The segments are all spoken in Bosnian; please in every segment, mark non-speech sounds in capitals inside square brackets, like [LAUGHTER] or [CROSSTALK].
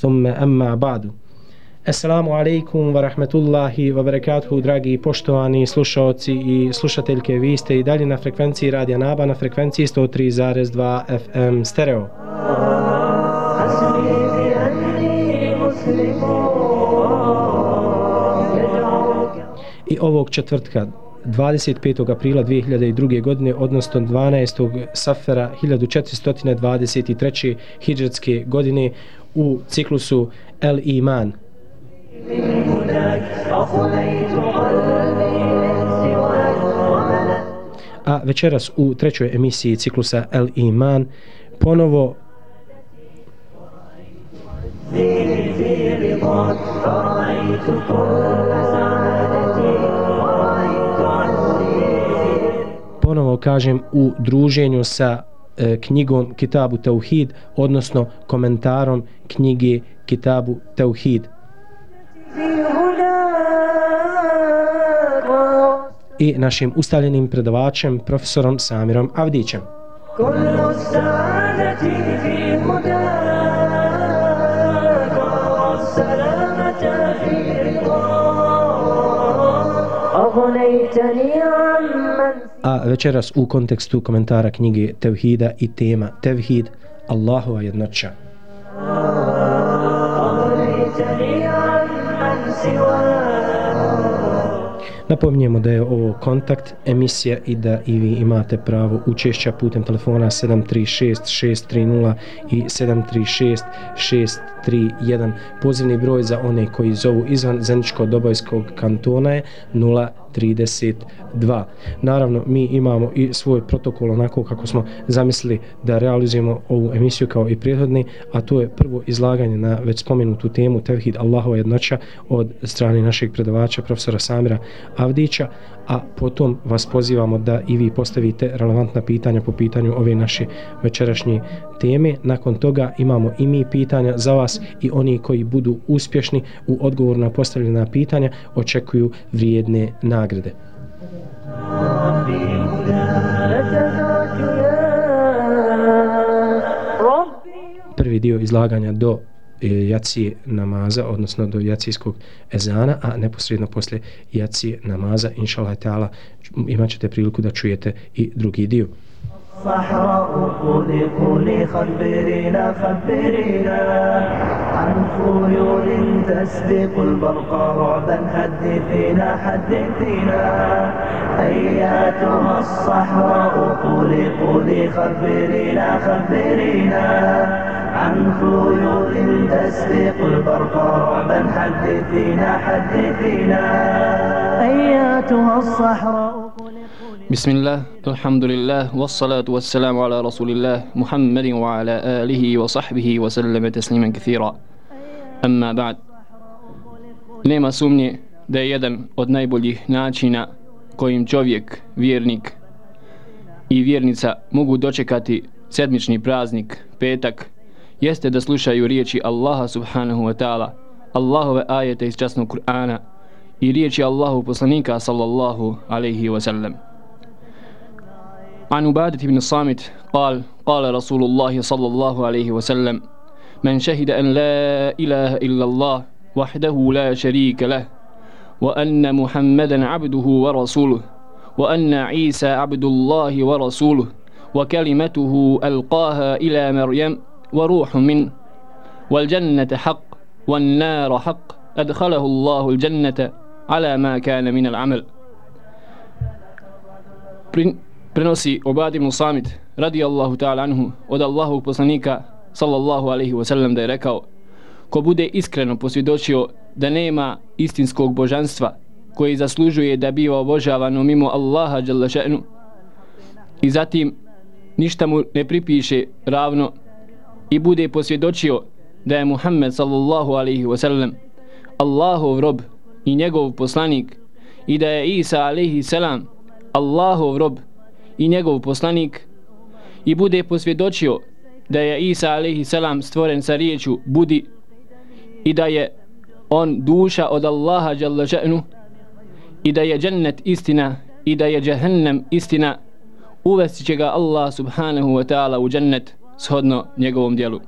Thumme emma ba'du. Assalamu alaikum wa rahmetullahi wa barakatuhu, dragi poštovani slušalci i slušateljke, vi ste i dalje na frekvenciji Radija Naba, na frekvenciji 103.2 FM stereo. I ovog četvrtka, 25. aprila 2002. godine, odnosno 12. safera 1423. hijđarske godine, u ciklusu El Iman. A večeras u trećoj emisiji ciklusa El Iman ponovo ponovo kažem u druženju sa e, knjigom Kitabu Tauhid odnosno komentarom knjige Kitabu Tauhid i našim ustaljenim predavačem profesorom Samirom Avdićem a večeras u kontekstu komentara knjige Tevhida i tema Tevhid Allahova jednoća. Napominjemo da je ovo kontakt emisija i da i vi imate pravo učešća putem telefona 736-630 i 736-631. Pozivni broj za one koji zovu izvan Zeničko-Dobojskog kantona je 32. Naravno, mi imamo i svoj protokol onako kako smo zamislili da realizujemo ovu emisiju kao i prijehodni, a to je prvo izlaganje na već spomenutu temu Tevhid Allahova jednoća od strane našeg predavača profesora Samira Avdića, a potom vas pozivamo da i vi postavite relevantna pitanja po pitanju ove naše večerašnje teme. Nakon toga imamo i mi pitanja za vas i oni koji budu uspješni u odgovor na postavljena pitanja očekuju vrijedne nagrade. Prvi dio izlaganja do E, jacije namaza, odnosno do jacijskog ezana, a neposredno posle jacije namaza, inša Allah ta'ala, imat ćete priliku da čujete i drugi dio. صحراء قولي قولي خبرينا خبرينا عن خيول تسبق البرق رعبا حدثينا حدثينا أياتها الصحراء قولي قولي خبرينا خبرينا عن خيول تسبق البرق رعبا حدثينا حدثينا أياتها الصحراء بسم الله الحمد لله والصلاة والسلام على رسول الله محمد وعلى آله وصحبه وسلم تسليما كثيرا أما بعد nema sumnje da je jedan od najboljih načina kojim čovjek, vjernik i vjernica mogu dočekati sedmični praznik, petak, jeste da slušaju riječi Allaha subhanahu wa ta'ala, Allahove ajete iz časnog Kur'ana i riječi Allahu poslanika sallallahu alaihi wa sallam. عن عبادة بن الصامت قال قال رسول الله صلى الله عليه وسلم من شهد أن لا إله إلا الله وحده لا شريك له وأن محمدا عبده ورسوله وأن عيسى عبد الله ورسوله وكلمته ألقاها إلى مريم وروح منه والجنة حق والنار حق أدخله الله الجنة على ما كان من العمل prenosi Obad ibn Samit radijallahu ta'ala anhu od Allahu poslanika sallallahu alaihi wa sallam da je rekao ko bude iskreno posvjedočio da nema istinskog božanstva koji zaslužuje da biva obožavano mimo Allaha jalla še'nu i zatim ništa mu ne pripiše ravno i bude posvjedočio da je Muhammed sallallahu alaihi wa sallam Allahov rob i njegov poslanik i da je Isa alaihi salam Allahov rob i njegov poslanik i bude posvjedočio da je Isa alaihi salam stvoren sa riječu budi i da je on duša od Allaha jalla ža'nu i da je džennet istina i da je džahannam istina uvesti će ga Allah subhanahu wa ta'ala u džennet shodno njegovom dijelu.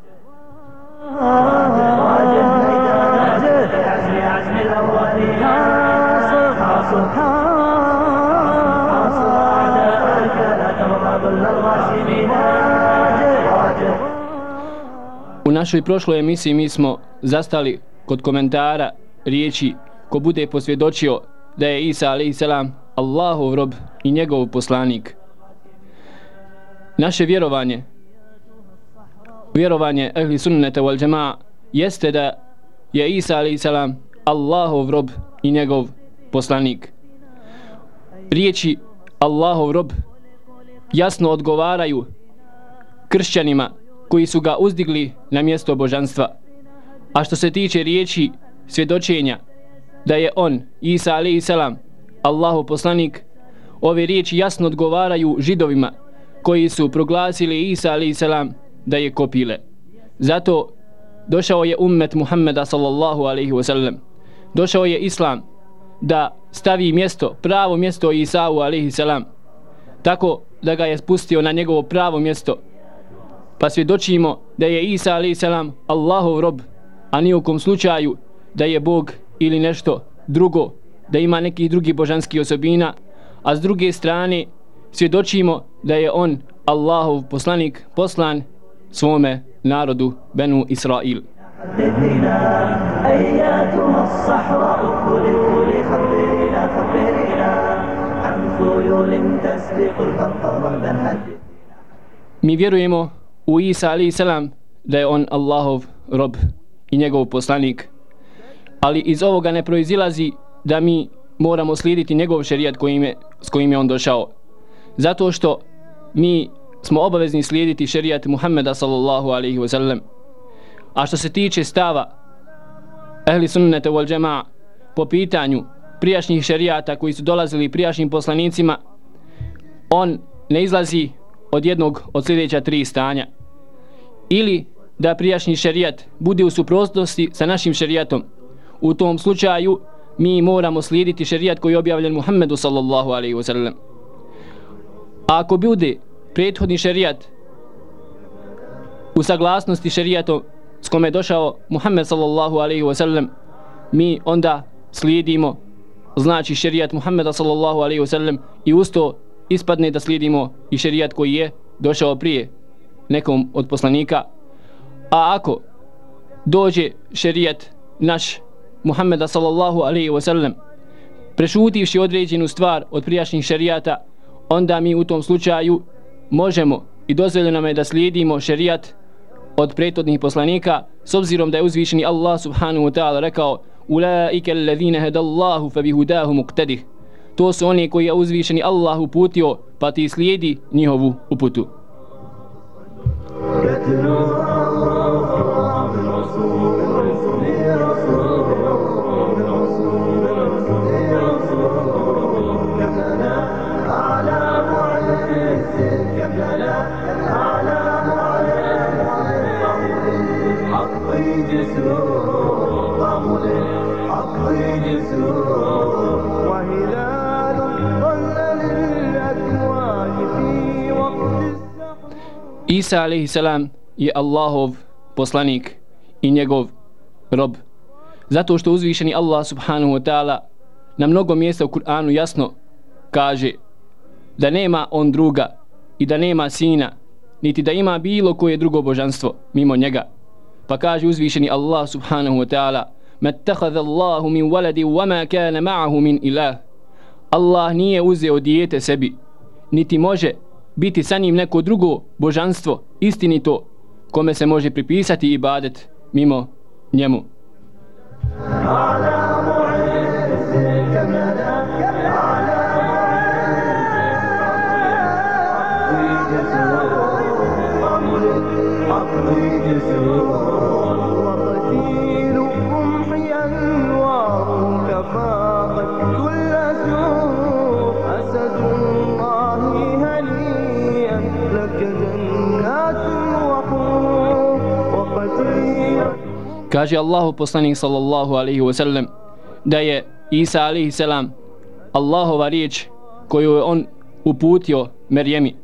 U našoj prošloj emisiji mi smo zastali kod komentara riječi ko bude posvjedočio da je Isa a.s. Allahov rob i njegov poslanik. Naše vjerovanje vjerovanje ehli sunnete wal džema jeste da je Isa a.s. Allahov rob i njegov poslanik. Riječi Allahov rob jasno odgovaraju kršćanima koji su ga uzdigli na mjesto božanstva. A što se tiče riječi svjedočenja da je on, Isa a.s. Allahov poslanik, ove riječi jasno odgovaraju židovima koji su proglasili Isa a.s da je kopile. Zato došao je ummet Muhammeda sallallahu alaihi wasallam. Došao je Islam da stavi mjesto, pravo mjesto Isau alaihi salam. Tako da ga je spustio na njegovo pravo mjesto. Pa svjedočimo da je Isa alaihi salam Allahov rob, a nijekom slučaju da je Bog ili nešto drugo, da ima nekih drugih božanskih osobina, a s druge strane svjedočimo da je on Allahov poslanik poslan svome narodu Benu Israil. Mi vjerujemo u Isa alaih salam da je on Allahov rob i njegov poslanik ali iz ovoga ne proizilazi da mi moramo slijediti njegov šerijat kojim je, s kojim je on došao. Zato što mi smo obavezni slijediti šerijat Muhammeda sallallahu alaihi wa sallam. A što se tiče stava ehli sunnete wal džema po pitanju prijašnjih šerijata koji su dolazili prijašnjim poslanicima, on ne izlazi od jednog od sljedeća tri stanja. Ili da prijašnji šerijat bude u suprotnosti sa našim šerijatom, u tom slučaju mi moramo slijediti šerijat koji je objavljen Muhammedu sallallahu alaihi wa sallam. A ako bude prethodni šerijat u saglasnosti šerijatom s kome je došao Muhammed sallallahu alaihi wa sallam, mi onda slijedimo znači šerijat Muhammeda sallallahu alaihi wa sallam i usto ispadne da slijedimo i šerijat koji je došao prije nekom od poslanika. A ako dođe šerijat naš Muhammeda sallallahu alaihi wa sallam prešutivši određenu stvar od prijašnjih šerijata onda mi u tom slučaju možemo i dozvoljeno nam je da slijedimo šerijat od prethodnih poslanika s obzirom da je uzvišeni Allah subhanahu wa ta'ala rekao ulaike alladhina hadallahu fa bihudahu muqtadih. To su oni koji je uzvišeni Allah uputio pa ti slijedi njihovu uputu. Isa alaihi salam je Allahov poslanik i njegov rob. Zato što uzvišeni Allah subhanahu wa ta'ala na mnogo mjesta u Kur'anu jasno kaže da nema on druga i da nema sina niti da ima bilo koje drugo božanstvo mimo njega. Pa kaže uzvišeni Allah subhanahu wa ta'ala Mattahadha Allahu min waladi wa ma kana ma'ahu min ilah Allah nije uzeo dijete sebi niti može biti sa njim neko drugo božanstvo istinito kome se može pripisati ibadet mimo njemu Adamo! Kaže Allahu poslanik sallallahu alaihi wasallam da je Isa alaihi selam Allahova riječ koju je on uputio Merjemi.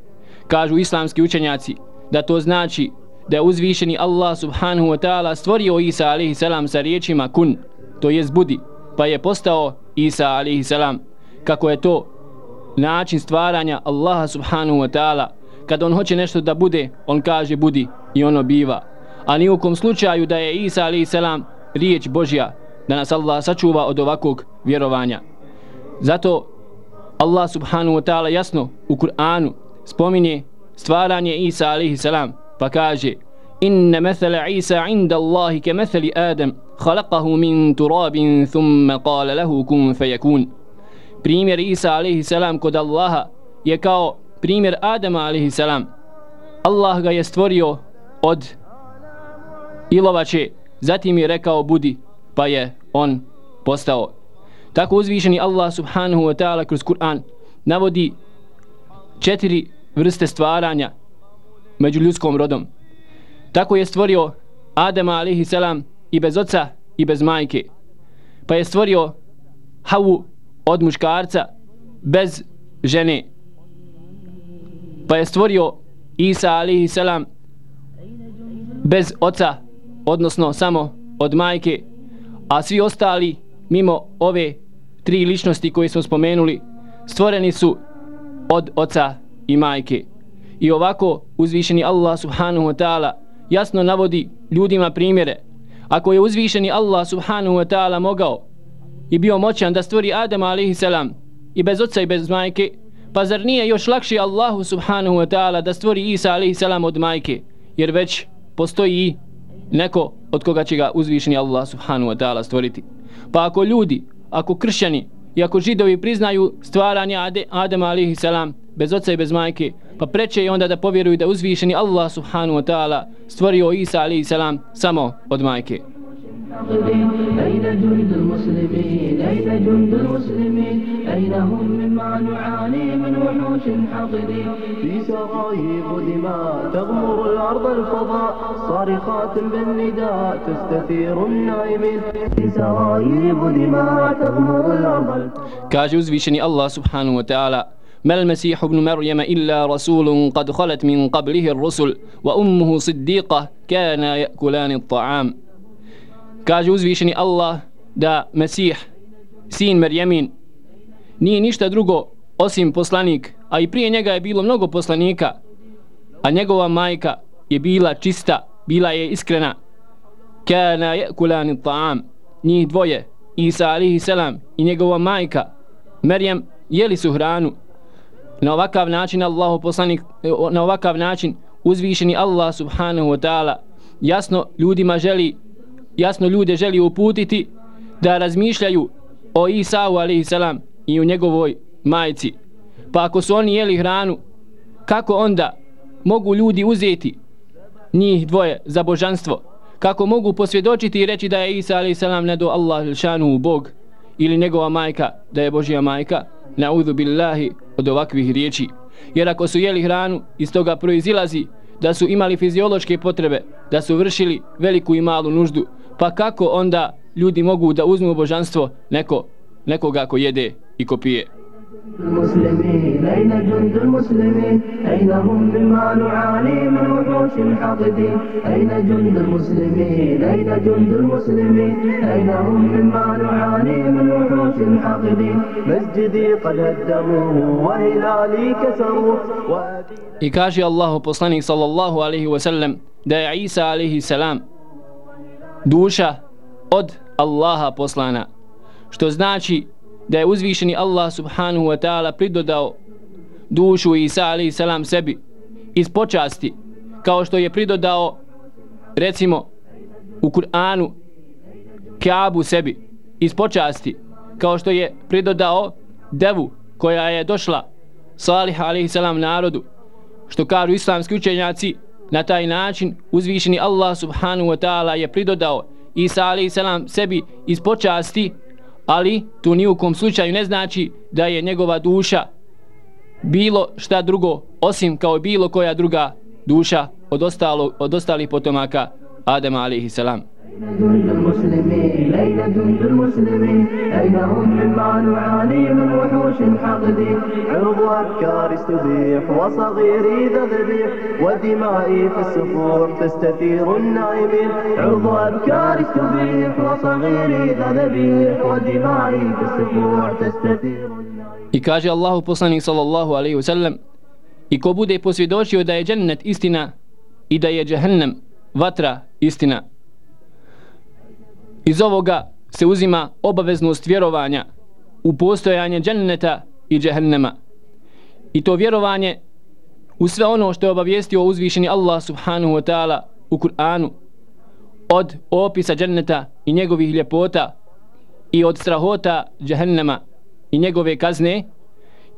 Kažu islamski učenjaci da to znači da je uzvišeni Allah subhanahu wa ta'ala stvorio Isa alaihi selam sa riječima kun, to je budi, pa je postao Isa alaihi selam. Kako je to način stvaranja Allaha subhanahu wa ta'ala, kad on hoće nešto da bude, on kaže budi i ono biva a ni u kom slučaju da je Isa ali selam riječ Božja da nas Allah sačuva od ovakvog vjerovanja. Zato Allah subhanahu wa ta'ala jasno u Kur'anu spominje stvaranje Isa alaihi selam pa kaže inna methala Isa inda Allahi ke methali Adam khalaqahu min turabin thumma qala lahu kun fayakun. Primjer Isa alaihi salam kod Allaha je kao primjer Adama alaihi salam. Allah ga je stvorio od ilovače zatim je rekao budi pa je on postao. Tako uzvišeni Allah subhanahu wa ta'ala kroz Kur'an navodi četiri vrste stvaranja među ljudskom rodom. Tako je stvorio Adama alaihi salam i bez oca i bez majke. Pa je stvorio Havu od muškarca bez žene. Pa je stvorio Isa alaihi salam bez oca odnosno samo od majke a svi ostali mimo ove tri ličnosti koje smo spomenuli stvoreni su od oca i majke. I ovako uzvišeni Allah subhanahu wa ta'ala jasno navodi ljudima primjere. Ako je uzvišeni Allah subhanahu wa ta'ala mogao i bio moćan da stvori Adama alaihi salam i bez oca i bez majke pa zar nije još lakše Allahu subhanahu wa ta'ala da stvori Isa alaihi salam od majke? Jer već postoji i neko od koga će ga uzvišeni Allah subhanahu wa ta'ala stvoriti. Pa ako ljudi, ako kršćani i ako židovi priznaju stvaranje Ade, Adama alihi salam bez oca i bez majke pa preče je onda da povjeruju da uzvišeni Allah subhanahu wa ta'ala stvorio Isa alihi salam samo od majke. أين جند المسلمين؟ أين جند المسلمين؟ أين هم مما نعاني من وحوش حاقدين في سرايب دماء تغمر الأرض الفضاء صارخات بالنداء تستثير النائمين في سرايب دماء تغمر الأرض كاجوز بشني الله سبحانه وتعالى. ما المسيح ابن مريم إلا رسول قد خلت من قبله الرسل وأمه صديقة كانا يأكلان الطعام. Kaže uzvišeni Allah da Mesih, sin Merjemin, nije ništa drugo osim poslanik, a i prije njega je bilo mnogo poslanika, a njegova majka je bila čista, bila je iskrena. Kana je kulani ta'am, njih dvoje, Isa alihi selam i njegova majka, Merjem, jeli su hranu. Na ovakav način Allah poslanik, na ovakav način uzvišeni Allah subhanahu wa ta'ala jasno ljudima želi jasno ljude želi uputiti da razmišljaju o Isau a.s. i o njegovoj majci. Pa ako su oni jeli hranu, kako onda mogu ljudi uzeti njih dvoje za božanstvo? Kako mogu posvjedočiti i reći da je Isa a.s. ne do Allah šanu Bog ili njegova majka da je Božja majka? Na'udhu billahi od ovakvih riječi. Jer ako su jeli hranu, iz toga proizilazi da su imali fiziološke potrebe, da su vršili veliku i malu nuždu, pa kako onda ljudi mogu da uzmu božanstvo neko, nekoga ko jede i ko pije? المسلمين أين جند المسلمين أين هم مما نعاني من وحوش الحاقدين أين جند المسلمين أين جند المسلمين أين هم مما نعاني من وحوش الحاقدين مسجدي قد هدموه وهلالي كسروه I kaže Allahu poslanik sallallahu alaihi wa sallam da je Isa alaihi salam duša od Allaha poslana. Što znači da je uzvišeni Allah subhanahu wa ta'ala pridodao dušu Isa alaihi salam sebi iz počasti kao što je pridodao recimo u Kur'anu Kaabu sebi iz počasti kao što je pridodao devu koja je došla Salih alaihi salam narodu što kažu islamski učenjaci na taj način uzvišeni Allah subhanahu wa ta'ala je pridodao Isa alaihi salam sebi iz počasti ali to ni u kom slučaju ne znači da je njegova duša bilo šta drugo osim kao bilo koja druga duša od, ostalo, od ostalih potomaka Adama alaihi salam. جند المسلمين أين جند المسلمين أين هم مما نعاني من وحوش حقدين عرض أفكار استبيح وصغيري ذا ذبيح ودمائي في السفوح تستثير النائمين عرض أفكار استبيح وصغيري ذا ذبيح ودمائي في السفوح تستثير النائمين I kaže Allahu poslanik sallallahu alaihi wa sallam I ko bude posvjedočio da je džennet istina i da je džahnem vatra istina. Iz ovoga se uzima obaveznost vjerovanja u postojanje dženneta i džehennema. I to vjerovanje u sve ono što je obavijestio uzvišeni Allah subhanahu wa ta'ala u Kur'anu od opisa dženneta i njegovih ljepota i od strahota džehennema i njegove kazne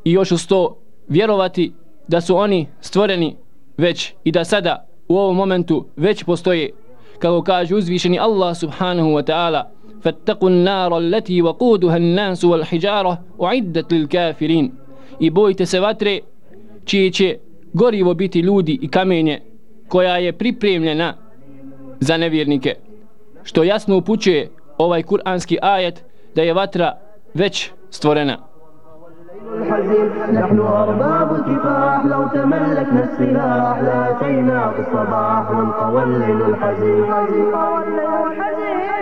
i još uz to vjerovati da su oni stvoreni već i da sada u ovom momentu već postoje kako kaže uzvišeni Allah subhanahu wa ta'ala فاتقوا النار التي وقودها الناس والحجارة أعدت للكافرين i bojite se vatre čije će gorivo biti ljudi i kamenje koja je pripremljena za nevjernike što jasno upućuje ovaj kuranski ajet da je vatra već stvorena الحزين. نحن أرباب الكفاح لو تملكنا السلاح لاتينا في الصباح ونطولل الحزين.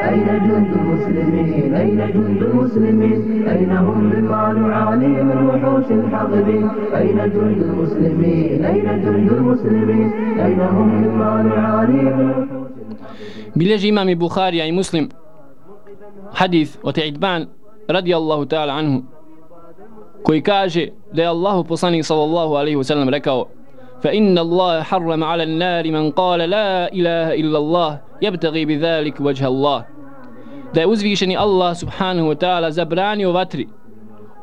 أين جند المسلمين؟ أين جند المسلمين؟ أين هم مما نعاني من وحوش الحقدين أين جند المسلمين؟ أين جند المسلمين؟ أين هم مما نعاني من وحوش بلجي إمام بخاري أي مسلم حديث وتعدبان رضي الله تعالى عنه. Koji kaže da je Allahu poslanik sallallahu alaihi wasallam rekao fa inna Allah harrama ala nari man qala la ilaha illa Allah yabtaghi bi dhalik wajha Allah. Da je uzvišeni Allah subhanahu wa ta'ala zabranio vatri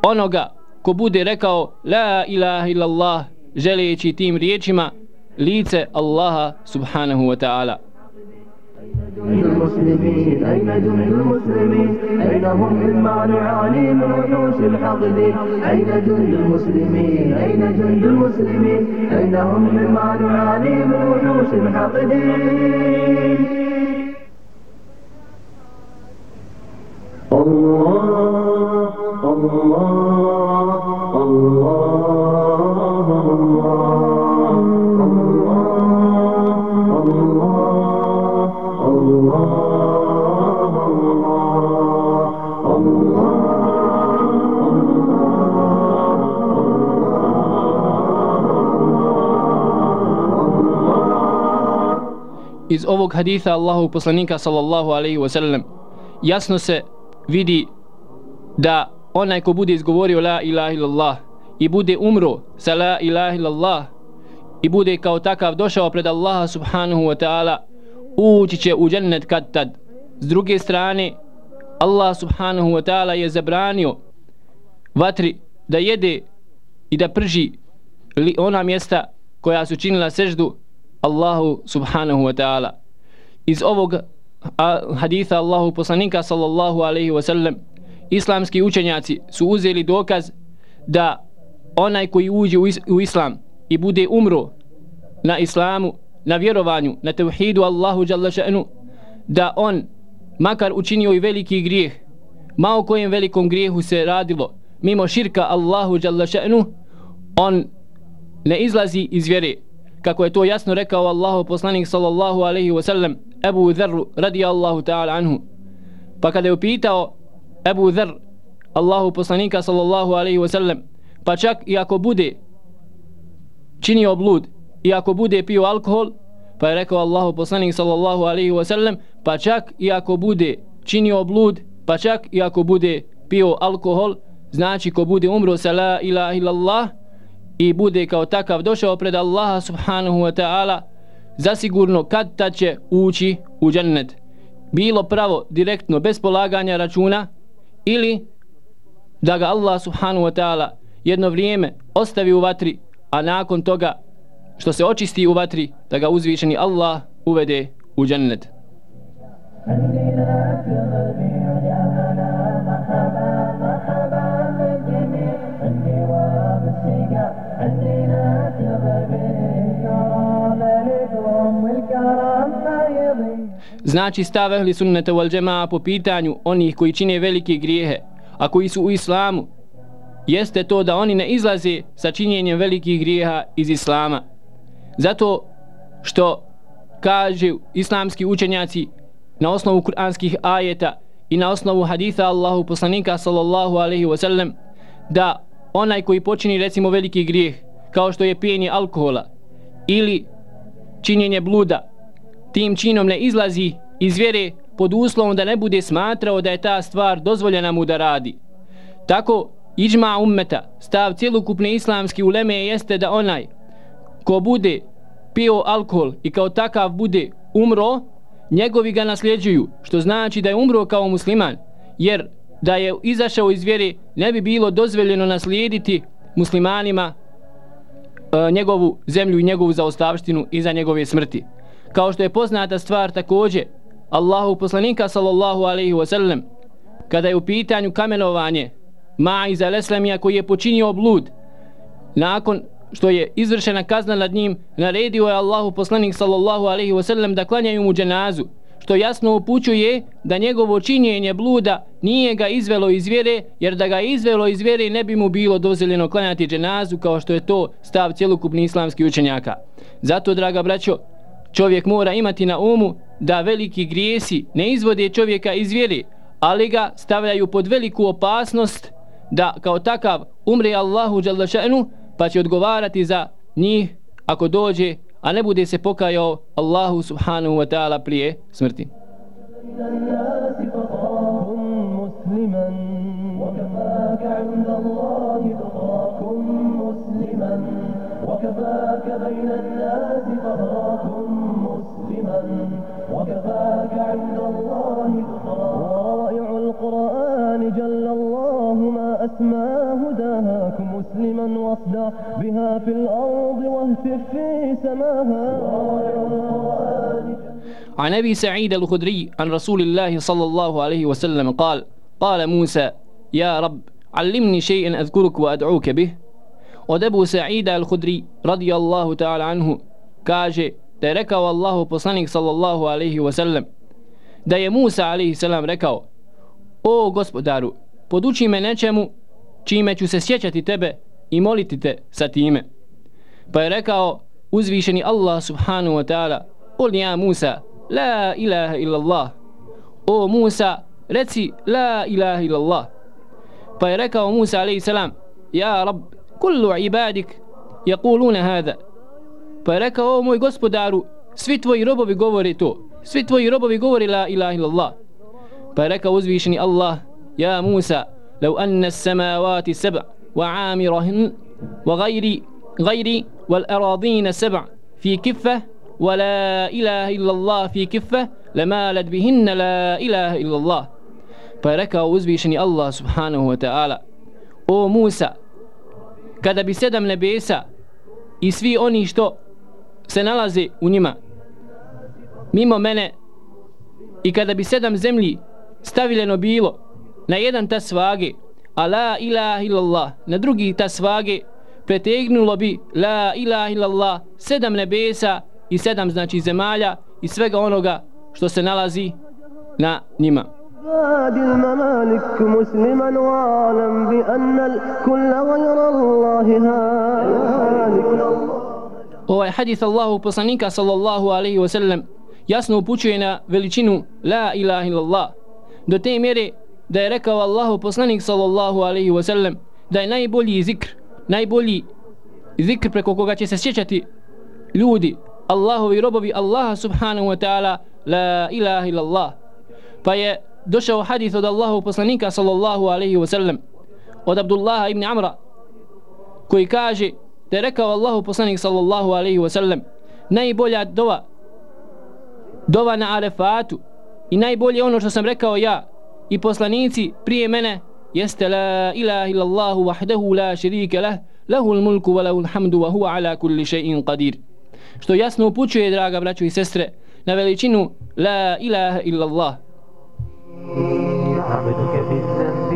onoga ko bude rekao la ilaha illa Allah želeći tim riječima lice Allaha subhanahu wa ta'ala. جند المسلمين؟ أين جند المسلمين؟ أين هم مما نعاني من وحوش الحقد؟ أين جند المسلمين؟ أين جند المسلمين؟ أين هم مما نعاني من وحوش الحقد؟ الله الله. Ovog haditha Allahu poslanika sallallahu alaihi wa sallam jasno se vidi da onaj ko bude izgovorio la ilaha illallah i bude umro sa la ilaha illallah i bude kao takav došao pred Allaha subhanahu wa ta'ala ući će u džennet kad tad s druge strane Allah subhanahu wa ta'ala je zabranio vatri da jede i da prži ona mjesta koja su činila seždu Allahu subhanahu wa ta'ala iz ovog haditha Allahu poslanika sallallahu alaihi wa sallam islamski učenjaci su uzeli dokaz da onaj koji uđe u islam i bude umro na islamu na vjerovanju na tevhidu Allahu jalla še'nu da on makar učinio i veliki grijeh ma o kojem velikom grijehu se radilo mimo širka Allahu jalla še'nu on ne izlazi iz vjere kako je to jasno rekao Allahu poslanik sallallahu alaihi wa sallam Ebu Dharru radi Allahu ta'ala anhu. Pa kada je upitao Ebu Dharr Allahu poslanika sallallahu alaihi wa sallam pa čak i ako bude činio blud i ako bude pio alkohol pa je rekao Allahu poslanik sallallahu alaihi wa sallam pa čak i ako bude činio blud pa čak i ako bude pio alkohol znači ko bude umro sa la ilaha illallah i bude kao takav došao pred Allaha subhanahu wa ta'ala zasigurno kad ta će ući u džennet. Bilo pravo direktno bez polaganja računa ili da ga Allah subhanahu wa ta'ala jedno vrijeme ostavi u vatri a nakon toga što se očisti u vatri da ga uzvišeni Allah uvede u džennet. Znači stav ehli sunneta wal džemaa po pitanju onih koji čine velike grijehe, a koji su u islamu, jeste to da oni ne izlaze sa činjenjem velikih grijeha iz islama. Zato što kaže islamski učenjaci na osnovu kuranskih ajeta i na osnovu haditha Allahu poslanika sallallahu alaihi wasallam da onaj koji počini recimo veliki grijeh kao što je pijenje alkohola ili činjenje bluda tim činom ne izlazi iz vjere pod uslovom da ne bude smatrao da je ta stvar dozvoljena mu da radi. Tako, iđma ummeta, stav cjelokupne islamske uleme jeste da onaj ko bude pio alkohol i kao takav bude umro, njegovi ga nasljeđuju, što znači da je umro kao musliman, jer da je izašao iz vjere ne bi bilo dozvoljeno naslijediti muslimanima e, njegovu zemlju i njegovu zaostavštinu iza njegove smrti. Kao što je poznata stvar također, Allahu poslanika sallallahu alaihi wasallam, kada je u pitanju kamenovanje Ma'iz al-Eslamija koji je počinio blud, nakon što je izvršena kazna nad njim, naredio je Allahu poslanik sallallahu alaihi wasallam da klanjaju mu dženazu, što jasno upućuje da njegovo činjenje bluda nije ga izvelo iz vjere, jer da ga izvelo iz vjere ne bi mu bilo dozvoljeno klanjati dženazu kao što je to stav cjelokupni islamski učenjaka. Zato, draga braćo, čovjek mora imati na umu da veliki grijesi ne izvode čovjeka iz vjere, ali ga stavljaju pod veliku opasnost da kao takav umre Allahu šanu, pa će odgovarati za njih ako dođe a ne bude se pokajao Allahu subhanahu wa ta'ala prije smrti. وكفاك أسمى هداهاكم مسلما واصدع بها في الأرض واهتف في سماها عن أبي سعيد الخدري عن رسول الله صلى الله عليه وسلم قال قال موسى يا رب علمني شيئا أذكرك وأدعوك به. ودبو سعيد الخدري رضي الله تعالى عنه كاجة تركوا والله بصنك صلى الله عليه وسلم. دا موسى عليه السلام ركوا أو غسب دارو podući me nečemu čime ću se sjećati tebe i moliti te sa time. Pa je rekao uzvišeni Allah subhanahu wa ta'ala Ul ja Musa, la ilaha illallah. O Musa, reci la ilaha illallah. Pa je rekao Musa alaihi salam, ja Rab, kullu ibadik yaquluna hada pa je rekao o moj gospodaru svi tvoji robovi govore to svi tvoji robovi govore la ilaha illallah pa je rekao uzvišeni Allah ja Musa لو أن السماوات سبع وعامرهن وغيري غيري والأراضين سبع في كفة ولا إله إلا الله في كفة لمالت بهن لا إله إلا الله. فركا وزبيشني الله سبحانه وتعالى. أو موسى kada bi sedam nebesa i svi oni što se nalaze u njima mimo mene i na jedan ta svage a la ilaha illallah na drugi ta svage pretegnulo bi la ilaha illallah sedam nebesa i sedam znači zemalja i svega onoga što se nalazi na njima عباد الممالك مسلما واعلم بأن الكل غير الله هالك Ovaj hadis Allahu poslanika sallallahu alaihi wa sallam jasno upućuje na veličinu La ilaha illallah do te mjere da je rekao Allahu poslanik sallallahu alaihi wa sallam da je najbolji zikr najbolji zikr preko koga će se sjećati ljudi Allahovi robovi Allaha subhanahu wa ta'ala La ilaha illallah. Pa je došao hadis od Allahu poslanika sallallahu alaihi wa sallam od Abdullaha ibn Amra koji kaže da je rekao Allahu poslanik sallallahu alaihi wa sallam najbolja dova dova na arefatu i najbolje ono što sam rekao ja i poslanici prije mene jeste la ilaha illallahu wahdahu la širike lah lahu mulku wa lahu hamdu wa huwa ala kulli shay'in qadir što jasno upućuje draga braćo i sestre na veličinu la ilaha illallah عبدك بالذنب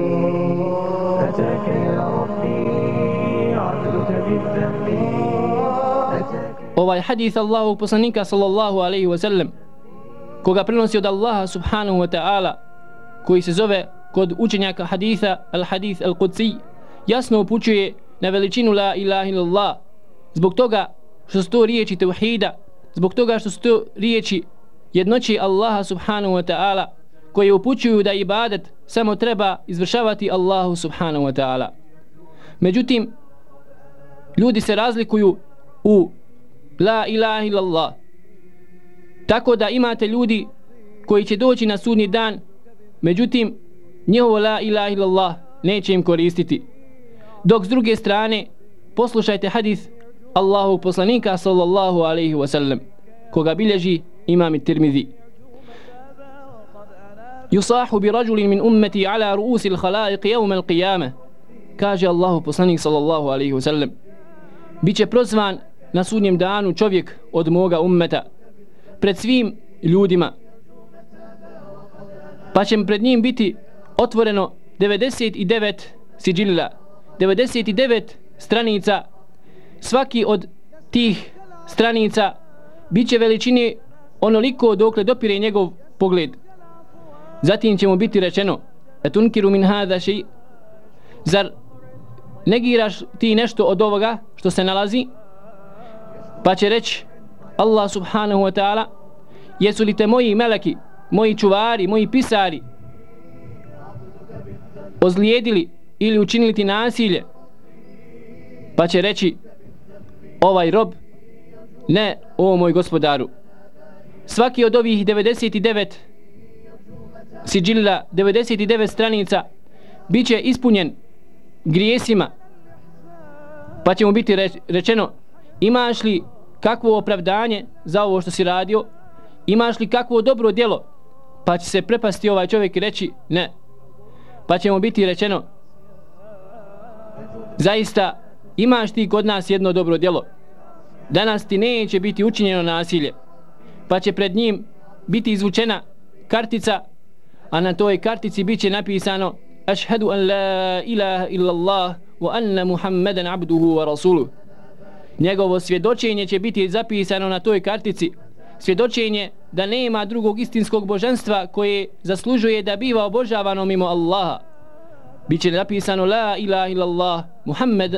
أتاك يا ربي عبدك بالذنب Ovaj hadith Allahu poslanika sallallahu alaihi wa sallam koga prenosi od Allaha subhanahu wa ta'ala koji se zove kod učenjaka haditha al hadith al qudsi jasno upućuje na veličinu la ilaha illallah zbog toga što su to riječi tevhida zbog toga što su to riječi jednoći Allaha subhanahu wa ta'ala koje upućuju da ibadet samo treba izvršavati Allahu subhanahu wa ta'ala. Međutim, ljudi se razlikuju u la ilaha illallah. Tako da imate ljudi koji će doći na sudnji dan, međutim, njihovo la ilaha illallah neće im koristiti. Dok s druge strane, poslušajte hadis Allahu poslanika sallallahu alaihi wa sallam, koga bilježi imam Tirmizi. tirmidhi. Yusahu bi rajulin min ummeti ala ruusi l'halaiq jevme l'qiyame, kaže Allahu poslanik sallallahu alaihi wa sallam. Biće prozvan na sudnjem danu čovjek od moga ummeta, pred svim ljudima, pa će pred njim biti otvoreno 99 siđilila 99 stranica, svaki od tih stranica bit će veličine onoliko dokle dopire njegov pogled. Zatim će mu biti rečeno, etunkiru min hada še zar negiraš ti nešto od ovoga što se nalazi? Pa će reći, Allah subhanahu wa ta'ala, jesu li te moji meleki, moji čuvari, moji pisari ozlijedili ili učinili ti nasilje pa će reći ovaj rob ne o moj gospodaru. Svaki od ovih 99 siđilila 99 stranica bit će ispunjen grijesima pa će mu biti rečeno imaš li kakvo opravdanje za ovo što si radio? Imaš li kakvo dobro djelo pa će se prepasti ovaj čovjek i reći ne. Pa će mu biti rečeno zaista imaš ti kod nas jedno dobro djelo. Danas ti neće biti učinjeno nasilje. Pa će pred njim biti izvučena kartica a na toj kartici bit će napisano ašhedu an la ilaha illallah wa anna muhammeden abduhu wa rasuluh. Njegovo svjedočenje će biti zapisano na toj kartici svjedočenje da nema drugog istinskog božanstva koje zaslužuje da biva obožavano mimo Allaha. Biće napisano la ilaha illallah Muhammed,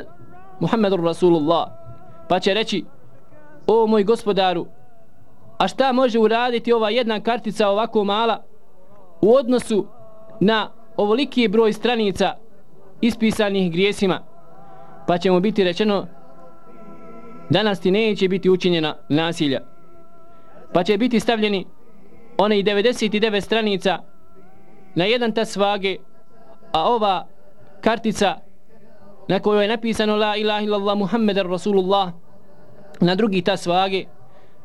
Muhammedur Rasulullah. Pa će reći, o moj gospodaru, a šta može uraditi ova jedna kartica ovako mala u odnosu na ovoliki broj stranica ispisanih grijesima? Pa će mu biti rečeno, danas ti neće biti učinjena nasilja pa će biti stavljeni one i 99 stranica na jedan tas vage a ova kartica na kojoj je napisano la ilaha illallah muhammedar rasulullah na drugi tas vage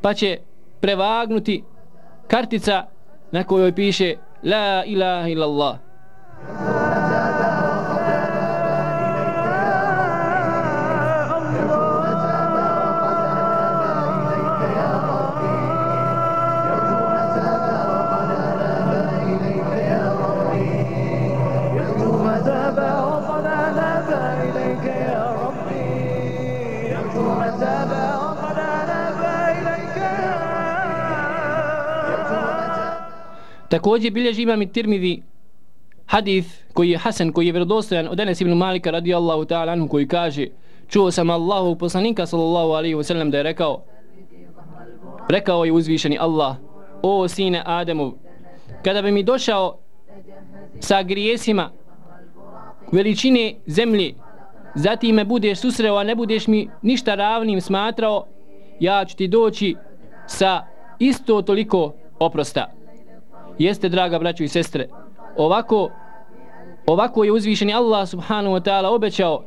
pa će prevagnuti kartica na kojoj piše la ilaha illallah. Također bilježi imam i tirmidhi hadith koji je Hasan, koji je vjerodostojan od Enes ibn Malika radijallahu ta'ala anhu koji kaže čuo sam Allahu poslanika sallallahu alaihi wasallam da je rekao rekao je uzvišeni Allah o sine Ademov kada bi mi došao sa grijesima veličine zemlje zatim me budeš susreo a ne budeš mi ništa ravnim smatrao ja ću ti doći sa isto toliko oprosta jeste draga braćo i sestre ovako ovako je uzvišeni Allah subhanahu wa ta'ala obećao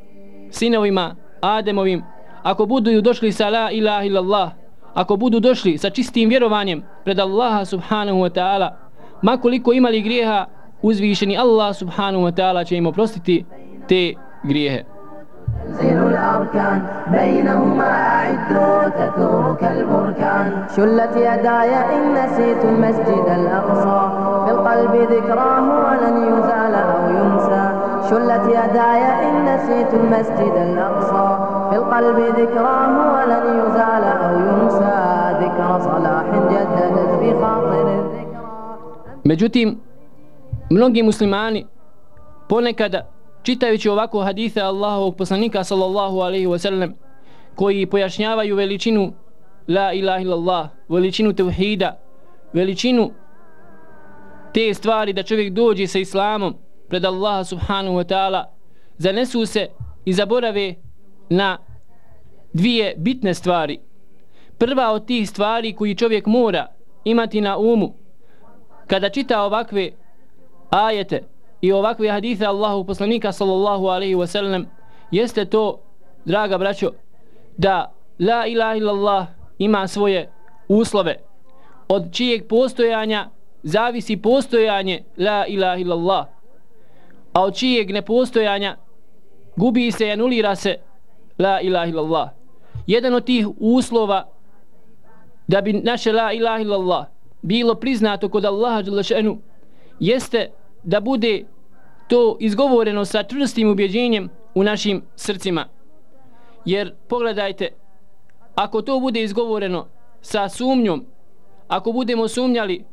sinovima Ademovim ako budu došli sa la ilaha illallah ako budu došli sa čistim vjerovanjem pred Allaha subhanahu wa ta'ala makoliko imali grijeha uzvišeni Allah subhanahu wa ta'ala će im oprostiti te grijehe. تنزيل الأركان بينهما أعدوا تثور كالبركان شلت يداي إن نسيت المسجد الأقصى. في القلب ذكراه ولن يزال أو ينسى. شلت يداي إن نسيت المسجد الأقصى. في القلب ذكراه ولن يزال أو ينسى. ذكر صلاح جددت في خاطر الذكرى. Međutim, mnogi muslimani ponekada čitajući ovako hadise Allahovog poslanika sallallahu alaihi wa sallam koji pojašnjavaju veličinu la ilaha illallah, veličinu tevhida, veličinu te stvari da čovjek dođe sa islamom pred Allaha subhanahu wa ta'ala zanesu se i zaborave na dvije bitne stvari. Prva od tih stvari koji čovjek mora imati na umu kada čita ovakve ajete i ovakve hadise Allahu poslanika sallallahu alaihi wa sallam jeste to, draga braćo, da la ilaha illallah ima svoje uslove od čijeg postojanja zavisi postojanje la ilaha illallah a od čijeg nepostojanja gubi se i anulira se la ilaha illallah. Jedan od tih uslova da bi naše la ilaha illallah bilo priznato kod Allaha dželešenu jeste da bude to izgovoreno sa čvrstim ubjeđenjem u našim srcima. Jer pogledajte ako to bude izgovoreno sa sumnjom ako budemo sumnjali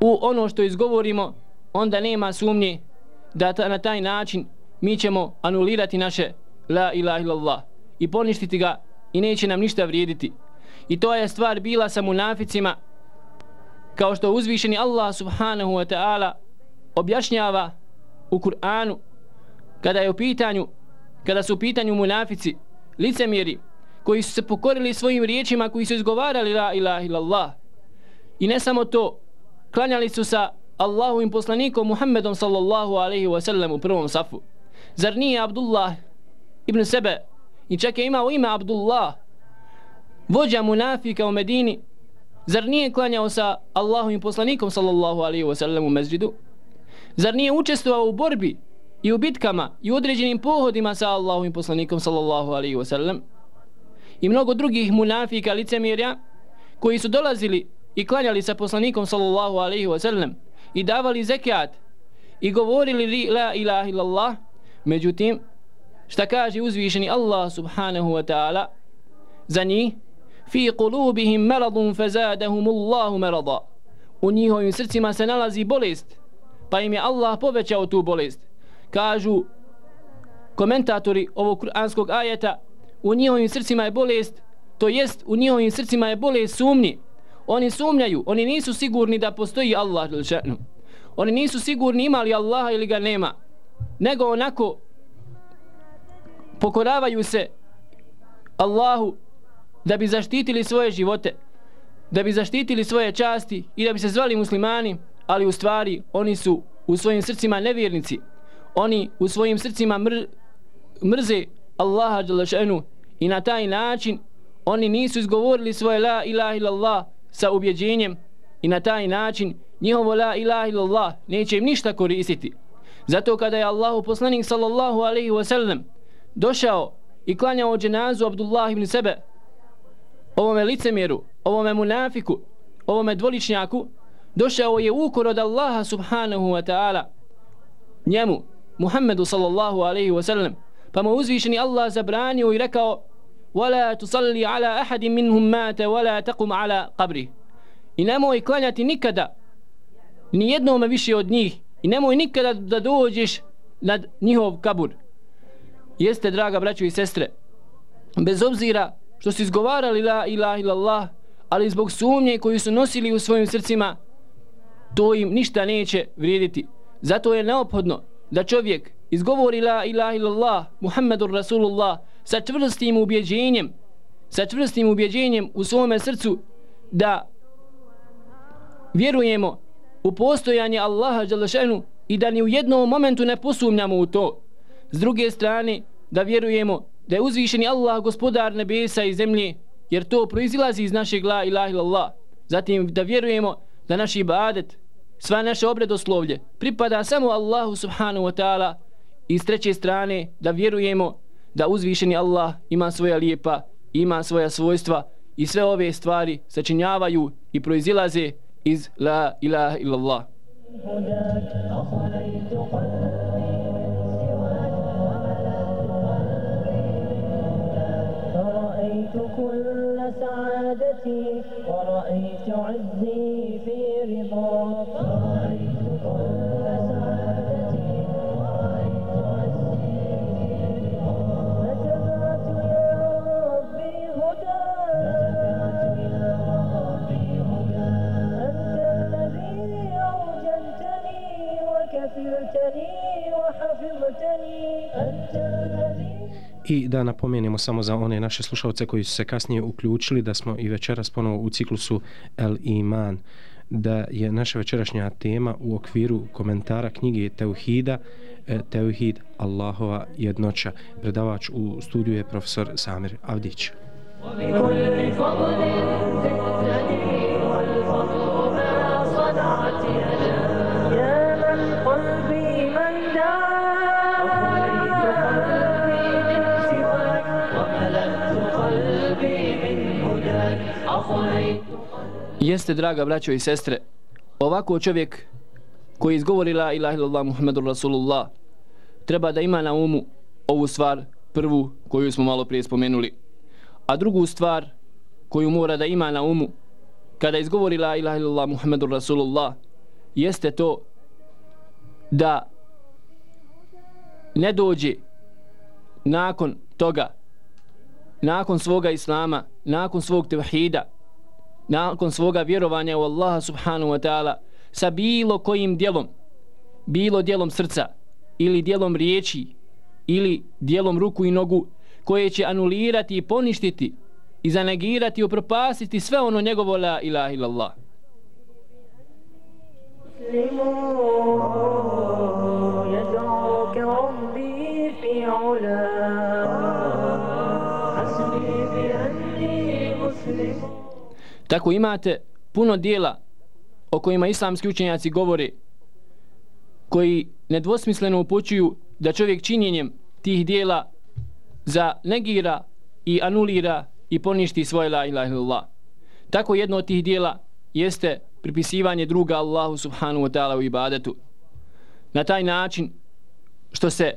u ono što izgovorimo onda nema sumnje da ta, na taj način mi ćemo anulirati naše la ilaha illallah i poništiti ga i neće nam ništa vrijediti. I to je stvar bila sa munaficima kao što uzvišeni Allah subhanahu wa ta'ala objašnjava u Kur'anu kada je u pitanju kada su u pitanju munafici licemjeri koji su se pokorili svojim riječima koji su izgovarali la ilaha illallah. I ne samo to klanjali su sa Allahovim poslanikom Muhammedom sallallahu alaihi wa sallam u prvom safu. Zar nije Abdullah ibn Sebe i čak je imao ime Abdullah vođa munafika u Medini zar nije klanjao sa Allahovim poslanikom sallallahu alaihi wa sallam u mezđidu zar nije učestvovao u borbi i u bitkama i u određenim pohodima sa Allahovim poslanikom sallallahu alaihi wasallam? I mnogo drugih munafika licemirja koji su dolazili i klanjali sa poslanikom sallallahu alaihi wasallam i davali zekijat i govorili la ilaha illallah. Međutim šta kaže uzvišeni Allah subhanahu wa ta'ala? Za njih fi qulubihim maradun fazadahum Allahu marada. U njihovim srcima se nalazi bolest pa im je Allah povećao tu bolest. Kažu komentatori ovog kuranskog ajeta u njihovim srcima je bolest to jest u njihovim srcima je bolest sumnji. Oni sumnjaju oni nisu sigurni da postoji Allah oni nisu sigurni ima li Allaha ili ga nema. Nego onako pokoravaju se Allahu da bi zaštitili svoje živote da bi zaštitili svoje časti i da bi se zvali muslimani ali u stvari oni su u svojim srcima nevjernici. Oni u svojim srcima mr mrze Allaha Đalešenu i na taj način oni nisu izgovorili svoje la ilaha illallah sa ubjeđenjem i na taj način njihovo la ilaha illallah neće im ništa koristiti. Zato kada je Allahu poslanik sallallahu alaihi wasallam došao i klanjao dženazu Abdullah ibn Sebe ovome licemjeru, ovome munafiku ovome dvoličnjaku došao je ukor od Allaha subhanahu wa ta'ala njemu Muhammedu sallallahu alaihi wa sallam pa mu uzvišeni Allah zabranio i rekao ولا تصلي على أحد منهم مات ولا تقم على قبره i nemoj klanjati nikada ni jednome više od njih i nemoj nikada da dođeš nad njihov kabur jeste draga braćo i sestre bez obzira što su izgovarali la ilaha illallah ali zbog sumnje koju su nosili u svojim srcima to im ništa neće vrijediti zato je neophodno da čovjek izgovori la ilaha illallah Muhammedur Rasulullah sa čvrstim ubjeđenjem sa čvrstim ubjeđenjem u svome srcu da vjerujemo u postojanje Allaha Đalešenu i da ni u jednom momentu ne posumnjamo u to. S druge strane, da vjerujemo da je uzvišeni Allah gospodar nebesa i zemlje, jer to proizilazi iz našeg la ilaha illallah. Zatim da vjerujemo da naš ibadet, sva naše obredoslovlje, pripada samo Allahu subhanahu wa ta'ala i s treće strane da vjerujemo da uzvišeni Allah ima svoja lijepa, ima svoja svojstva i sve ove stvari sačinjavaju i proizilaze iz la ilaha illallah. رأيت كل سعادتي ورأيت عزي في رضاك I da napomenemo samo za one naše slušalce koji su se kasnije uključili da smo i večeras ponovo u ciklusu El Iman da je naša večerašnja tema u okviru komentara knjige Teuhida e, Teuhid Allahova jednoća. Predavač u studiju je profesor Samir Avdić. وبكل فضل Jeste, draga braćo i sestre, ovako čovjek koji izgovori la ilaha illallah Muhammedur Rasulullah treba da ima na umu ovu stvar prvu koju smo malo prije spomenuli. A drugu stvar koju mora da ima na umu kada izgovori la ilaha illallah Muhammedur Rasulullah jeste to da ne dođe nakon toga nakon svoga islama nakon svog tevhida nakon svoga vjerovanja u Allaha subhanahu wa ta'ala sa bilo kojim dijelom bilo dijelom srca ili dijelom riječi ili dijelom ruku i nogu koje će anulirati i poništiti i zanegirati i upropasiti sve ono njegovo la ilaha illallah. Tako imate puno dijela o kojima islamski učenjaci govore koji nedvosmisleno upućuju da čovjek činjenjem tih dijela za negira i anulira i poništi svoje la ilaha illallah. Tako jedno od tih dijela jeste pripisivanje druga Allahu subhanahu wa ta'ala u ibadetu. Na taj način što se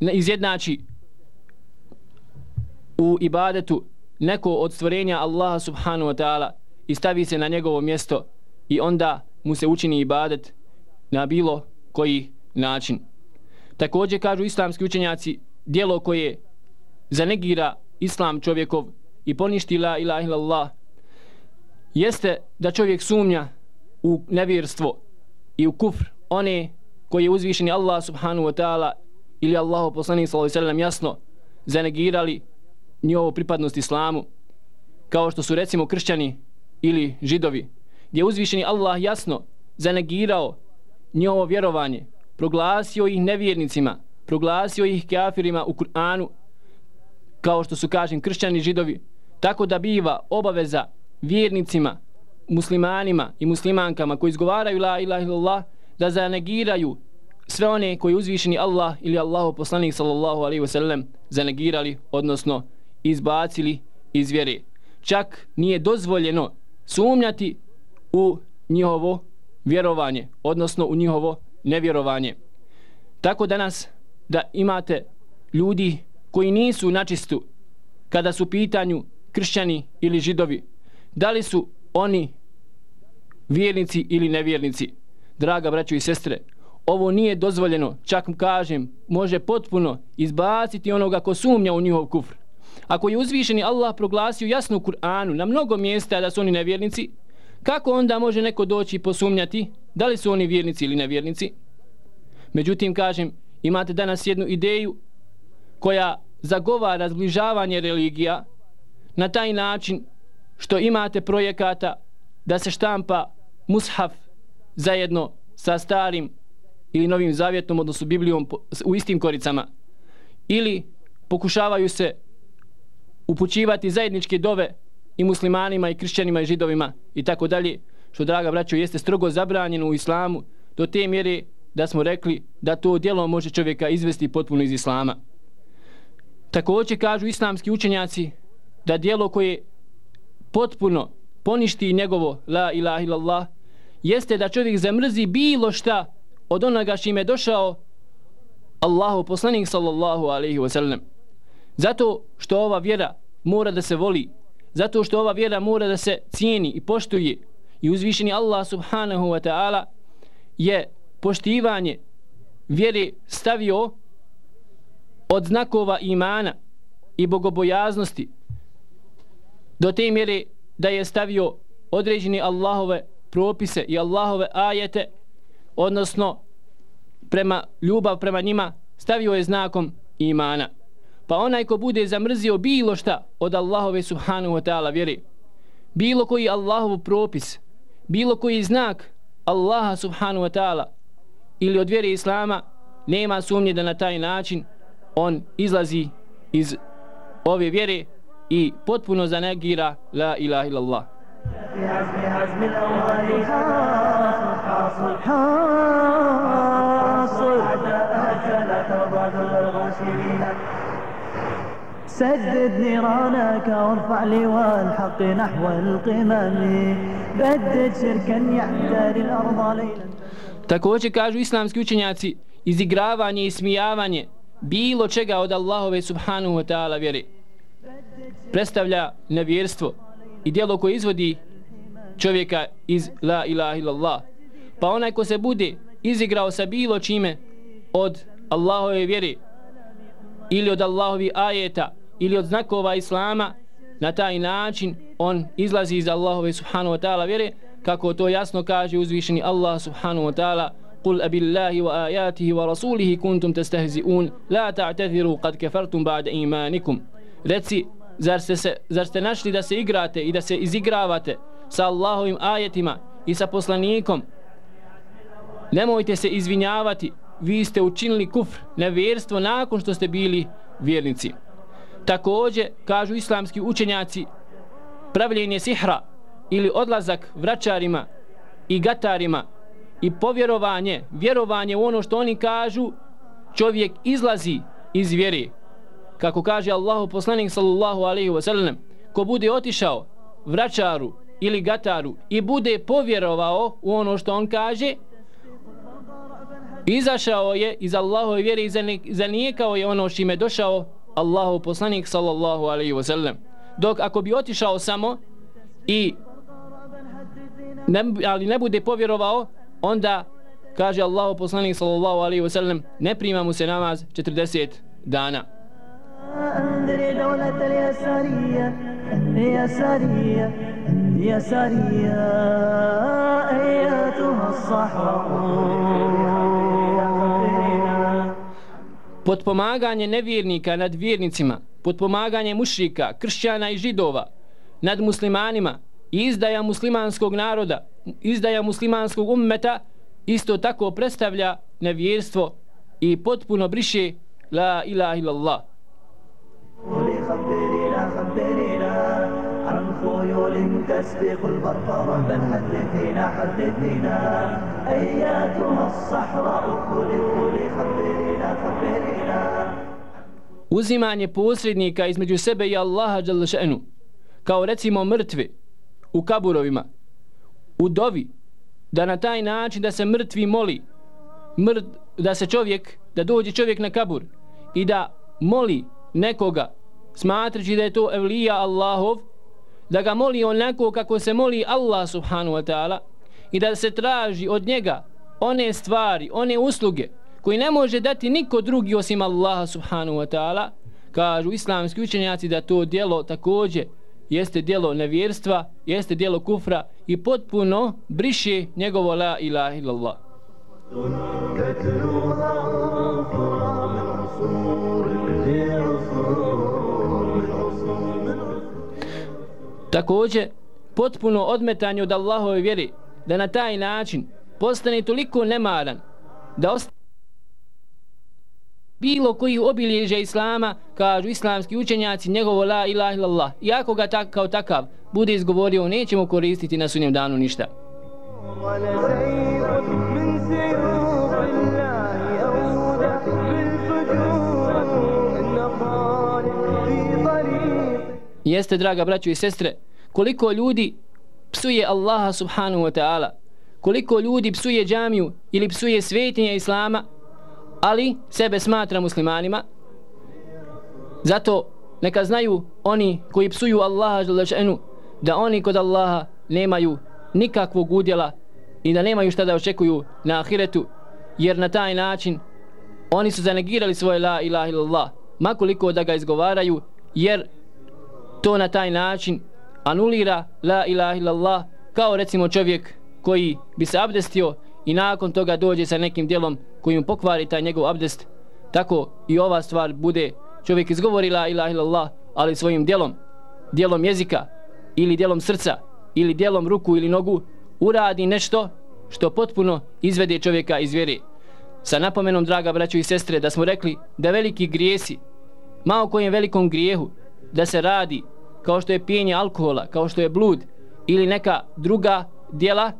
izjednači u ibadetu neko od stvorenja Allaha subhanahu wa ta'ala i stavi se na njegovo mjesto i onda mu se učini ibadet na bilo koji način. Također kažu islamski učenjaci dijelo koje zanegira islam čovjekov i poništi la ilaha illallah jeste da čovjek sumnja u nevjerstvo i u kufr one koji je uzvišeni Allah subhanahu wa ta'ala ili Allah poslanik sallallahu alejhi ve sellem jasno zanegirali njihovu pripadnost islamu kao što su recimo kršćani ili židovi gdje uzvišeni Allah jasno zanegirao njovo vjerovanje proglasio ih nevjernicima proglasio ih kafirima u Kur'anu kao što su kažem kršćani židovi. Tako da biva obaveza vjernicima muslimanima i muslimankama koji izgovaraju la ilaha illallah da zanegiraju sve one koji uzvišeni Allah ili Allahu poslanik sallallahu alaihi wasallam zanegirali odnosno izbacili iz vjere. Čak nije dozvoljeno sumnjati u njihovo vjerovanje odnosno u njihovo nevjerovanje. Tako danas da imate ljudi koji nisu načistu kada su pitanju kršćani ili židovi. Da li su oni vjernici ili nevjernici? Draga braćo i sestre ovo nije dozvoljeno. Čak kažem može potpuno izbaciti onoga ko sumnja u njihov kufr ako je uzvišeni Allah proglasio jasno u Kur'anu na mnogo mjesta da su oni nevjernici kako onda može neko doći i posumnjati da li su oni vjernici ili nevjernici međutim kažem imate danas jednu ideju koja zagovara zbližavanje religija na taj način što imate projekata da se štampa mushaf zajedno sa starim ili novim zavjetom, odnosno Biblijom u istim koricama. Ili pokušavaju se upućivati zajedničke dove i muslimanima i kršćanima i židovima i tako dalje, što draga braćo jeste strogo zabranjeno u islamu do te mjere da smo rekli da to djelo može čovjeka izvesti potpuno iz islama. Također kažu islamski učenjaci da djelo koje potpuno poništi njegovo la ilaha illallah jeste da čovjek zamrzi bilo šta od onoga što je došao Allahu poslanik sallallahu alaihi wasallam. Zato što ova vjera mora da se voli, zato što ova vjera mora da se cijeni i poštuje. I uzvišeni Allah subhanahu wa ta'ala je poštivanje vjere stavio od znakova imana i bogobojaznosti do te mjere da je stavio određeni Allahove propise i Allahove ajete odnosno prema ljubav prema njima stavio je znakom imana. Pa onaj ko bude zamrzio bilo šta od Allahove subhanahu wa ta'ala vjeri, bilo koji Allahov propis, bilo koji znak Allaha subhanahu wa ta'ala ili od vjere Islama, nema sumnje da na taj način on izlazi iz ove vjere i potpuno zanegira la ilaha illallah. سدد نيرانك وارفع لواء الحق نحو القمم بدد شركا يعتري الارض ليلا Također kažu islamski učenjaci izigravanje i smijavanje bilo čega od Allahove subhanahu wa ta'ala vjeri predstavlja nevjerstvo i dijelo koje izvodi čovjeka iz la ilaha illallah pa onaj ko se bude izigrao sa bilo čime od Allahove vjeri ili od Allahovi ajeta ili od znakova Islama na taj način on izlazi iz Allahove subhanahu wa ta'ala vjere kako to jasno kaže uzvišeni Allah subhanahu wa ta'ala قل أبي الله وآياته ورسوله كنتم تستهزئون لا تعتذروا قد كفرتم بعد إيمانكم reci zar ste, se, zar ste našli da se igrate i da se izigravate sa Allahovim ajetima i sa poslanikom nemojte se izvinjavati vi ste učinili kufr nevjerstvo nakon što ste bili vjernici također kažu islamski učenjaci pravljenje sihra ili odlazak vraćarima i gatarima i povjerovanje, vjerovanje u ono što oni kažu, čovjek izlazi iz vjeri. Kako kaže Allahu poslanik sallallahu alaihi wa sallam, ko bude otišao vraćaru ili gataru i bude povjerovao u ono što on kaže, izašao je iz Allahove vjere i zanijekao je ono što im je došao Allahu poslanik sallallahu alaihi wa sallam. Dok ako bi otišao samo i ne, ali ne bude povjerovao, onda kaže Allahu poslanik sallallahu alaihi wa sallam ne prima mu se namaz 40 dana أندري دولة اليسارية اليسارية اليسارية أياتها الصحراء Potpomaganje nevjernika nad vjernicima, potpomaganje mušrika, kršćana i židova nad muslimanima i izdaja muslimanskog naroda, izdaja muslimanskog ummeta, isto tako predstavlja nevjerstvo i potpuno briše la ilaha illallah. تسبق البرق ربا حدثينا حدثينا أياتها الصحراء قولي قولي خبرينا خبرينا Uzimanje posrednika između sebe i Allaha kao recimo mrtvi u kaburovima u dovi da na taj način da se mrtvi moli mrt, da se čovjek da dođe čovjek na kabur i da moli nekoga smatrajući da je to evlija Allahov da ga moli onako kako se moli Allah subhanu wa ta'ala i da se traži od njega one stvari, one usluge koji ne može dati niko drugi osim Allaha subhanahu wa ta'ala kažu islamski učenjaci da to dijelo takođe jeste dijelo nevjerstva, jeste dijelo kufra i potpuno briše njegovo la ilaha illallah. Također, potpuno odmetanje od Allahove vjeri, da na taj način postane toliko nemaran, da ostane bilo koji obilježe islama, kažu islamski učenjaci, njegovo la ilaha illallah. Iako ga tak, kao takav bude izgovorio, nećemo koristiti na sunjem danu ništa. Jeste, draga braćo i sestre, koliko ljudi psuje Allaha subhanahu wa ta'ala, koliko ljudi psuje džamiju ili psuje svetinje Islama, ali sebe smatra muslimanima. Zato neka znaju oni koji psuju Allaha želešenu da oni kod Allaha nemaju nikakvog udjela i da nemaju šta da očekuju na ahiretu jer na taj način oni su zanegirali svoje la ilaha illallah makoliko da ga izgovaraju jer to na taj način anulira la ilaha illallah kao recimo čovjek koji bi se abdestio i nakon toga dođe sa nekim djelom koji mu pokvari taj njegov abdest tako i ova stvar bude čovjek izgovori la ilaha illallah, ali svojim dijelom, dijelom jezika ili dijelom srca ili dijelom ruku ili nogu uradi nešto što potpuno izvede čovjeka iz vjere. Sa napomenom, draga braćo i sestre, da smo rekli da veliki grijesi, malo kojem velikom grijehu, da se radi kao što je pijenje alkohola, kao što je blud ili neka druga dijela,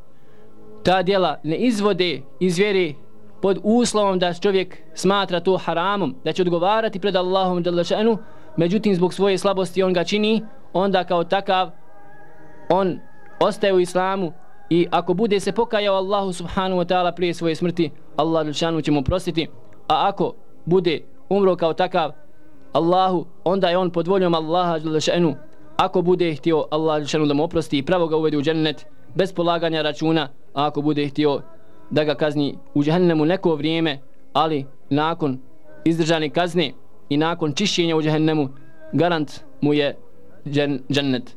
ta dijela ne izvode iz vjere pod uslovom da čovjek smatra to haramom, da će odgovarati pred Allahom Đalešanu, međutim zbog svoje slabosti on ga čini, onda kao takav on ostaje u islamu i ako bude se pokajao Allahu subhanu wa ta'ala prije svoje smrti, Allah Đalešanu će mu prostiti, a ako bude umro kao takav Allahu, onda je on pod voljom Allaha Đalešanu, ako bude htio Allah Đalešanu da mu oprosti i pravo ga uvede u džennet, bez polaganja računa, a ako bude htio da ga kazni u džehennemu neko vrijeme, ali nakon izdržane kazne i nakon čišćenja u džehennemu, garant mu je džennet.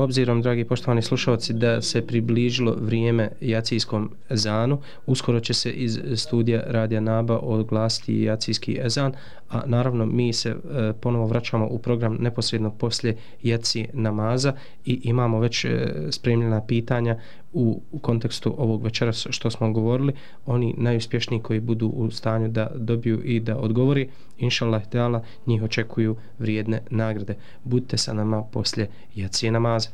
Obzirom, dragi poštovani slušalci, da se približilo vrijeme jacijskom ezanu, uskoro će se iz studija Radija Naba odglasiti jacijski ezan, a naravno mi se e, ponovo vraćamo u program neposredno poslije jeci namaza i imamo već e, spremljena pitanja u, u kontekstu ovog večera što smo govorili, oni najuspješniji koji budu u stanju da dobiju i da odgovori, inšallah teala njih očekuju vrijedne nagrade. Budite sa nama poslije jacije namaza.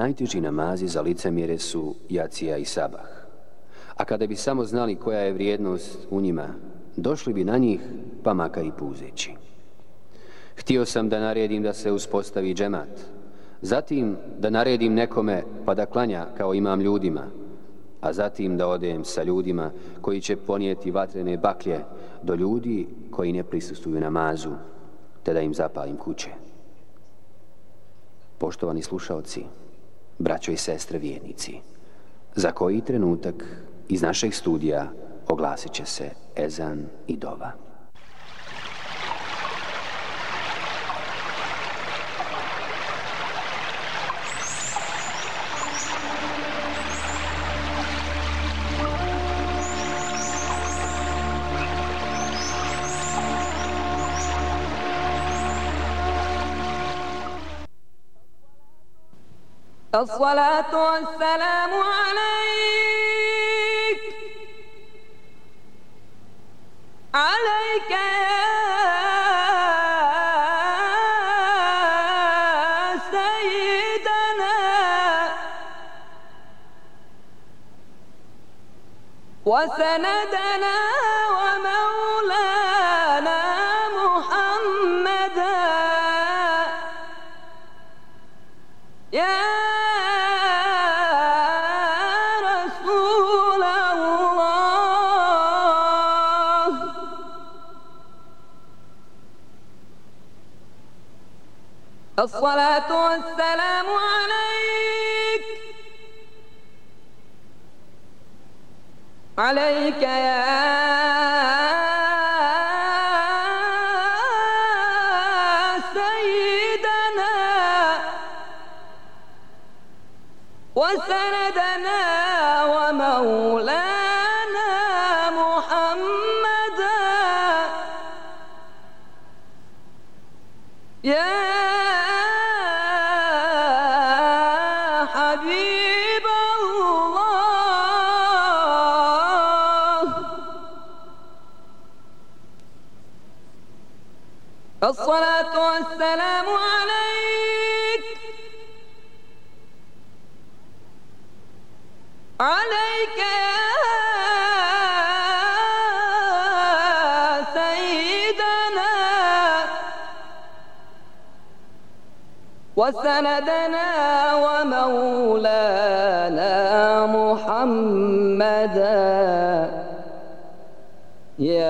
Najteži namazi za licemjere su jacija i sabah. A kada bi samo znali koja je vrijednost u njima, došli bi na njih, pa makar i puzeći. Htio sam da naredim da se uspostavi džemat, zatim da naredim nekome pa da klanja kao imam ljudima, a zatim da odem sa ljudima koji će ponijeti vatrene baklje do ljudi koji ne prisustuju namazu, te da im zapalim kuće. Poštovani slušalci, braćo i sestre vijenici, Za koji trenutak iz našeg studija oglasit će se Ezan i Dova. الصلاة والسلام عليك. عليك يا سيدنا. وسندنا الصلاة والسلام. الصلاة والسلام عليك. عليك يا سيدنا. وسندنا ومولانا محمدا. يا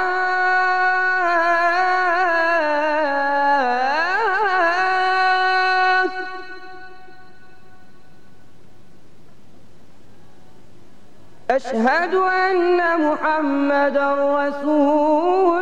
أشهد أن محمدا رسول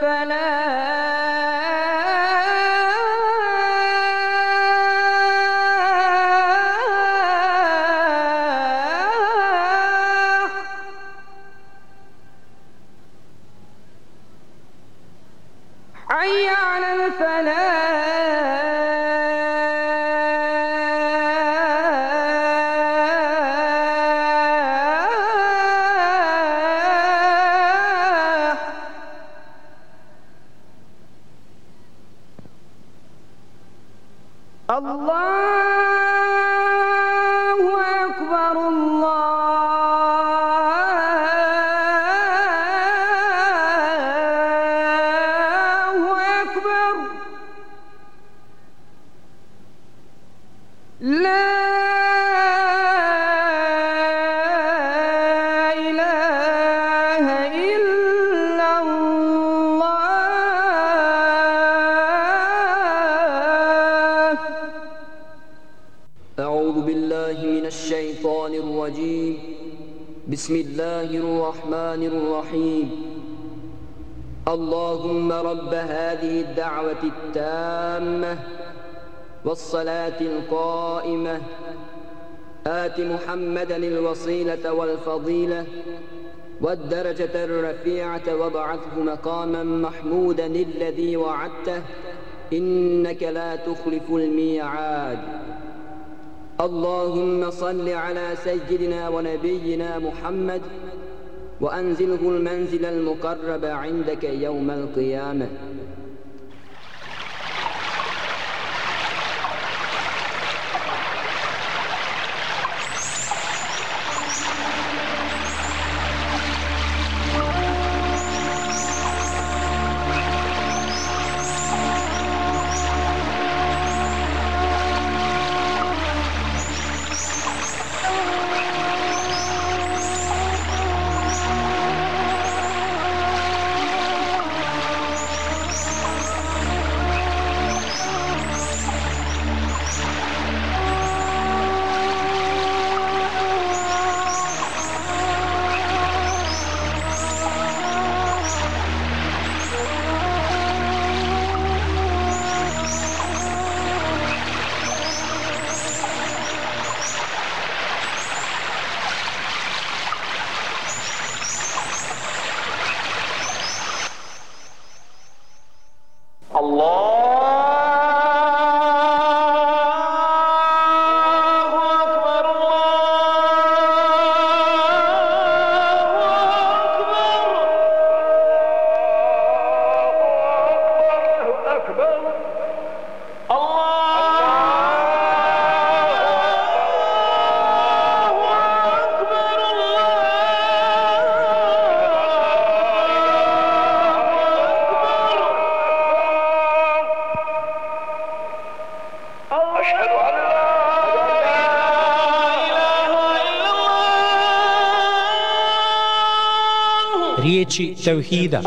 على والفضيلة والدرجة الرفيعة وابعثه مقاما محمودا الذي وعدته. إنك لا تخلف الميعاد. اللهم صل على سيدنا ونبينا محمد. وأنزله المنزل المقرب عندك يوم القيامة. Riječi tevhida.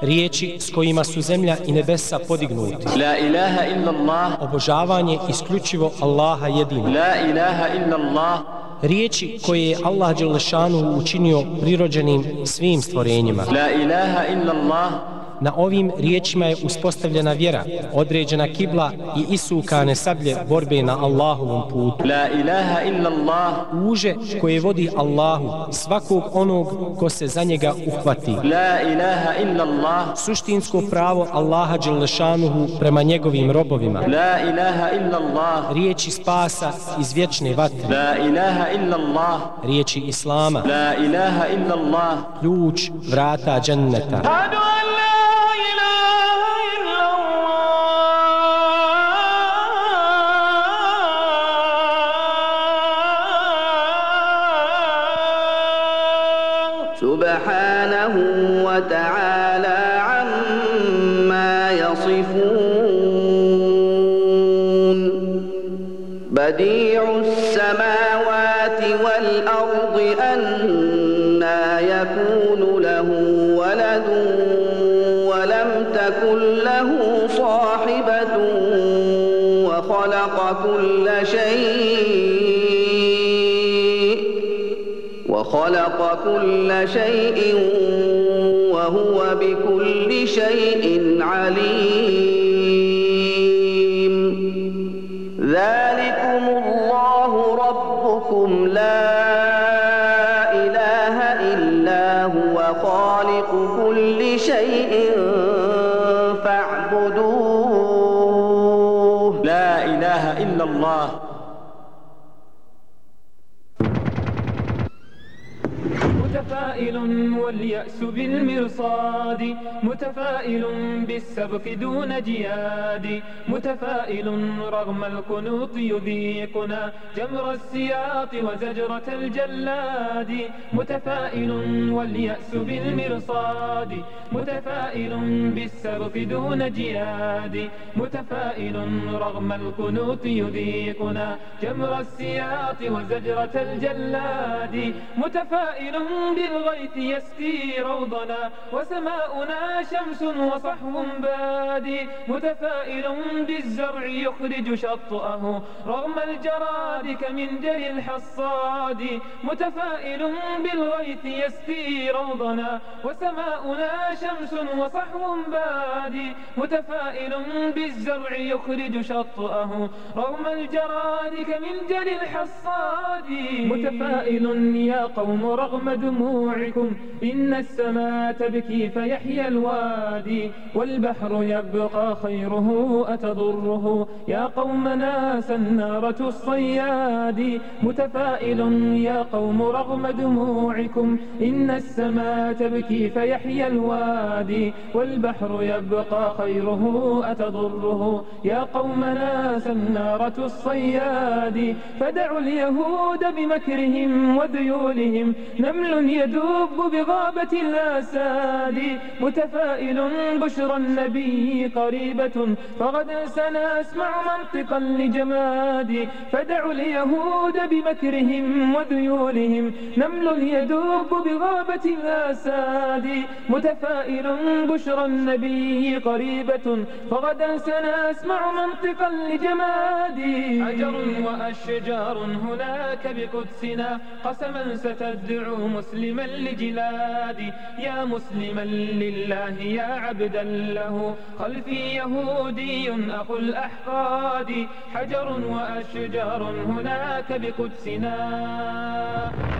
riječi s kojima su zemlja i nebesa podignuti. La ilaha illa Allah. Obožavanje isključivo Allaha jedino. La ilaha illa Allah. Riječi koje je Allah Đelešanu učinio prirođenim svim stvorenjima. La ilaha illa Allah. Na ovim riječima je uspostavljena vjera, određena kibla i isukane sablje borbe na Allahovom putu. La ilaha illa Allah. Uže koje vodi Allahu svakog onog ko se za njega uhvati. La ilaha illa Allah. Suštinsko pravo Allaha Đelešanuhu prema njegovim robovima. La ilaha illa Allah. Riječi spasa iz vječne vatre. La ilaha illa Allah. Riječi Islama. La ilaha illa Allah. Ključ vrata dženneta. كل شيء فاعبدوه. لا إله إلا الله متفائل واليأس بالمرصاد متفائل بالسبق دون جياد متفائل رغم القنوط يذيقنا جمر السياط وزجرة الجلاد متفائل واليأس بالمرصاد متفائل بالسبق دون جياد متفائل رغم القنوط يذيقنا جمر السياط وزجرة الجلاد متفائل بالغيث يسقي روضنا وسماؤنا شمس وصحو بادي متفائل بالزرع يخرج شطأه رغم الجراد كمن جري الحصاد متفائل بالغيث يسقي روضنا وسماؤنا شمس وصحو بادي متفائل بالزرع يخرج شطأه رغم الجراد كمن جري الحصاد متفائل يا قوم رغم دموعكم إن السماء تبكي فيحيى الوادي والبحر يبقى خيره أتضره. يا قومنا سنارة الصياد. متفائل يا قوم رغم دموعكم. إن السماء تبكي فيحيى الوادي والبحر يبقى خيره أتضره. يا قومنا سنارة الصياد. فدعوا اليهود بمكرهم وذيولهم. نمل يدب بغابة الأساد متفائل بشرى النبي قريبة. فغدا سنسمع منطقا لجماد فدعوا اليهود بمكرهم وذيولهم. نمل يدب بغابة الأساد متفائل بشرى النبي قريبة. فغدا سنسمع منطقا لجماد. حجر وأشجار هناك بقدسنا قسما ستدعو مسلما لجلادي يا مسلما لله يا عبدا له. خلفي يهودي أخو الأحقاد. حجر وأشجار هناك بقدسنا.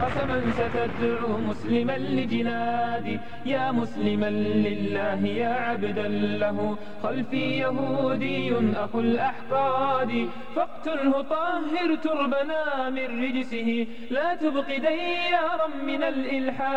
قسما ستدعو مسلما لجلادي يا مسلما لله يا عبدا له. خلفي يهودي أخو الأحقاد. فاقتله طهر تربنا من رجسه. لا تبق ديارا من الإلحاد.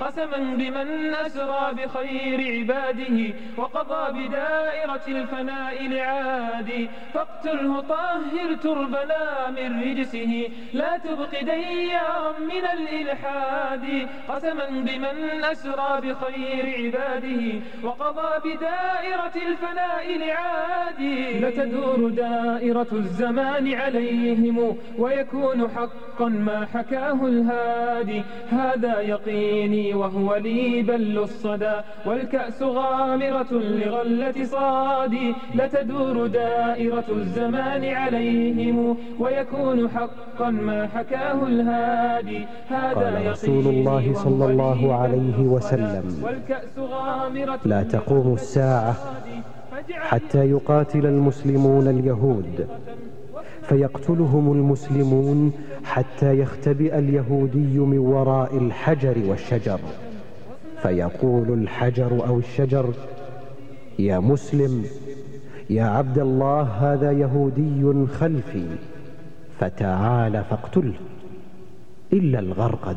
قسما بمن أسرى بخير عباده وقضى بدائرة الفناء لعادي فاقتله طهر تربنا من رجسه لا تبق ديارا من الإلحاد. قسما بمن أسرى بخير عباده وقضى بدائرة الفناء لعادي لتدور دائرة الزمان عليهم ويكون حقا ما حكاه الهادي. هذا يقيني وهو لي بل الصدى والكأس غامرة لغلة صادي لتدور دائرة الزمان عليهم ويكون حقا ما حكاه الهادي. هذا قال رسول الله صلى الله عليه وسلم. لا تقوم الساعة حتى يقاتل المسلمون اليهود. فيقتلهم المسلمون حتى يختبئ اليهودي من وراء الحجر والشجر. فيقول الحجر أو الشجر يا مسلم يا عبد الله هذا يهودي خلفي فتعال فاقتله إلا الغرقد.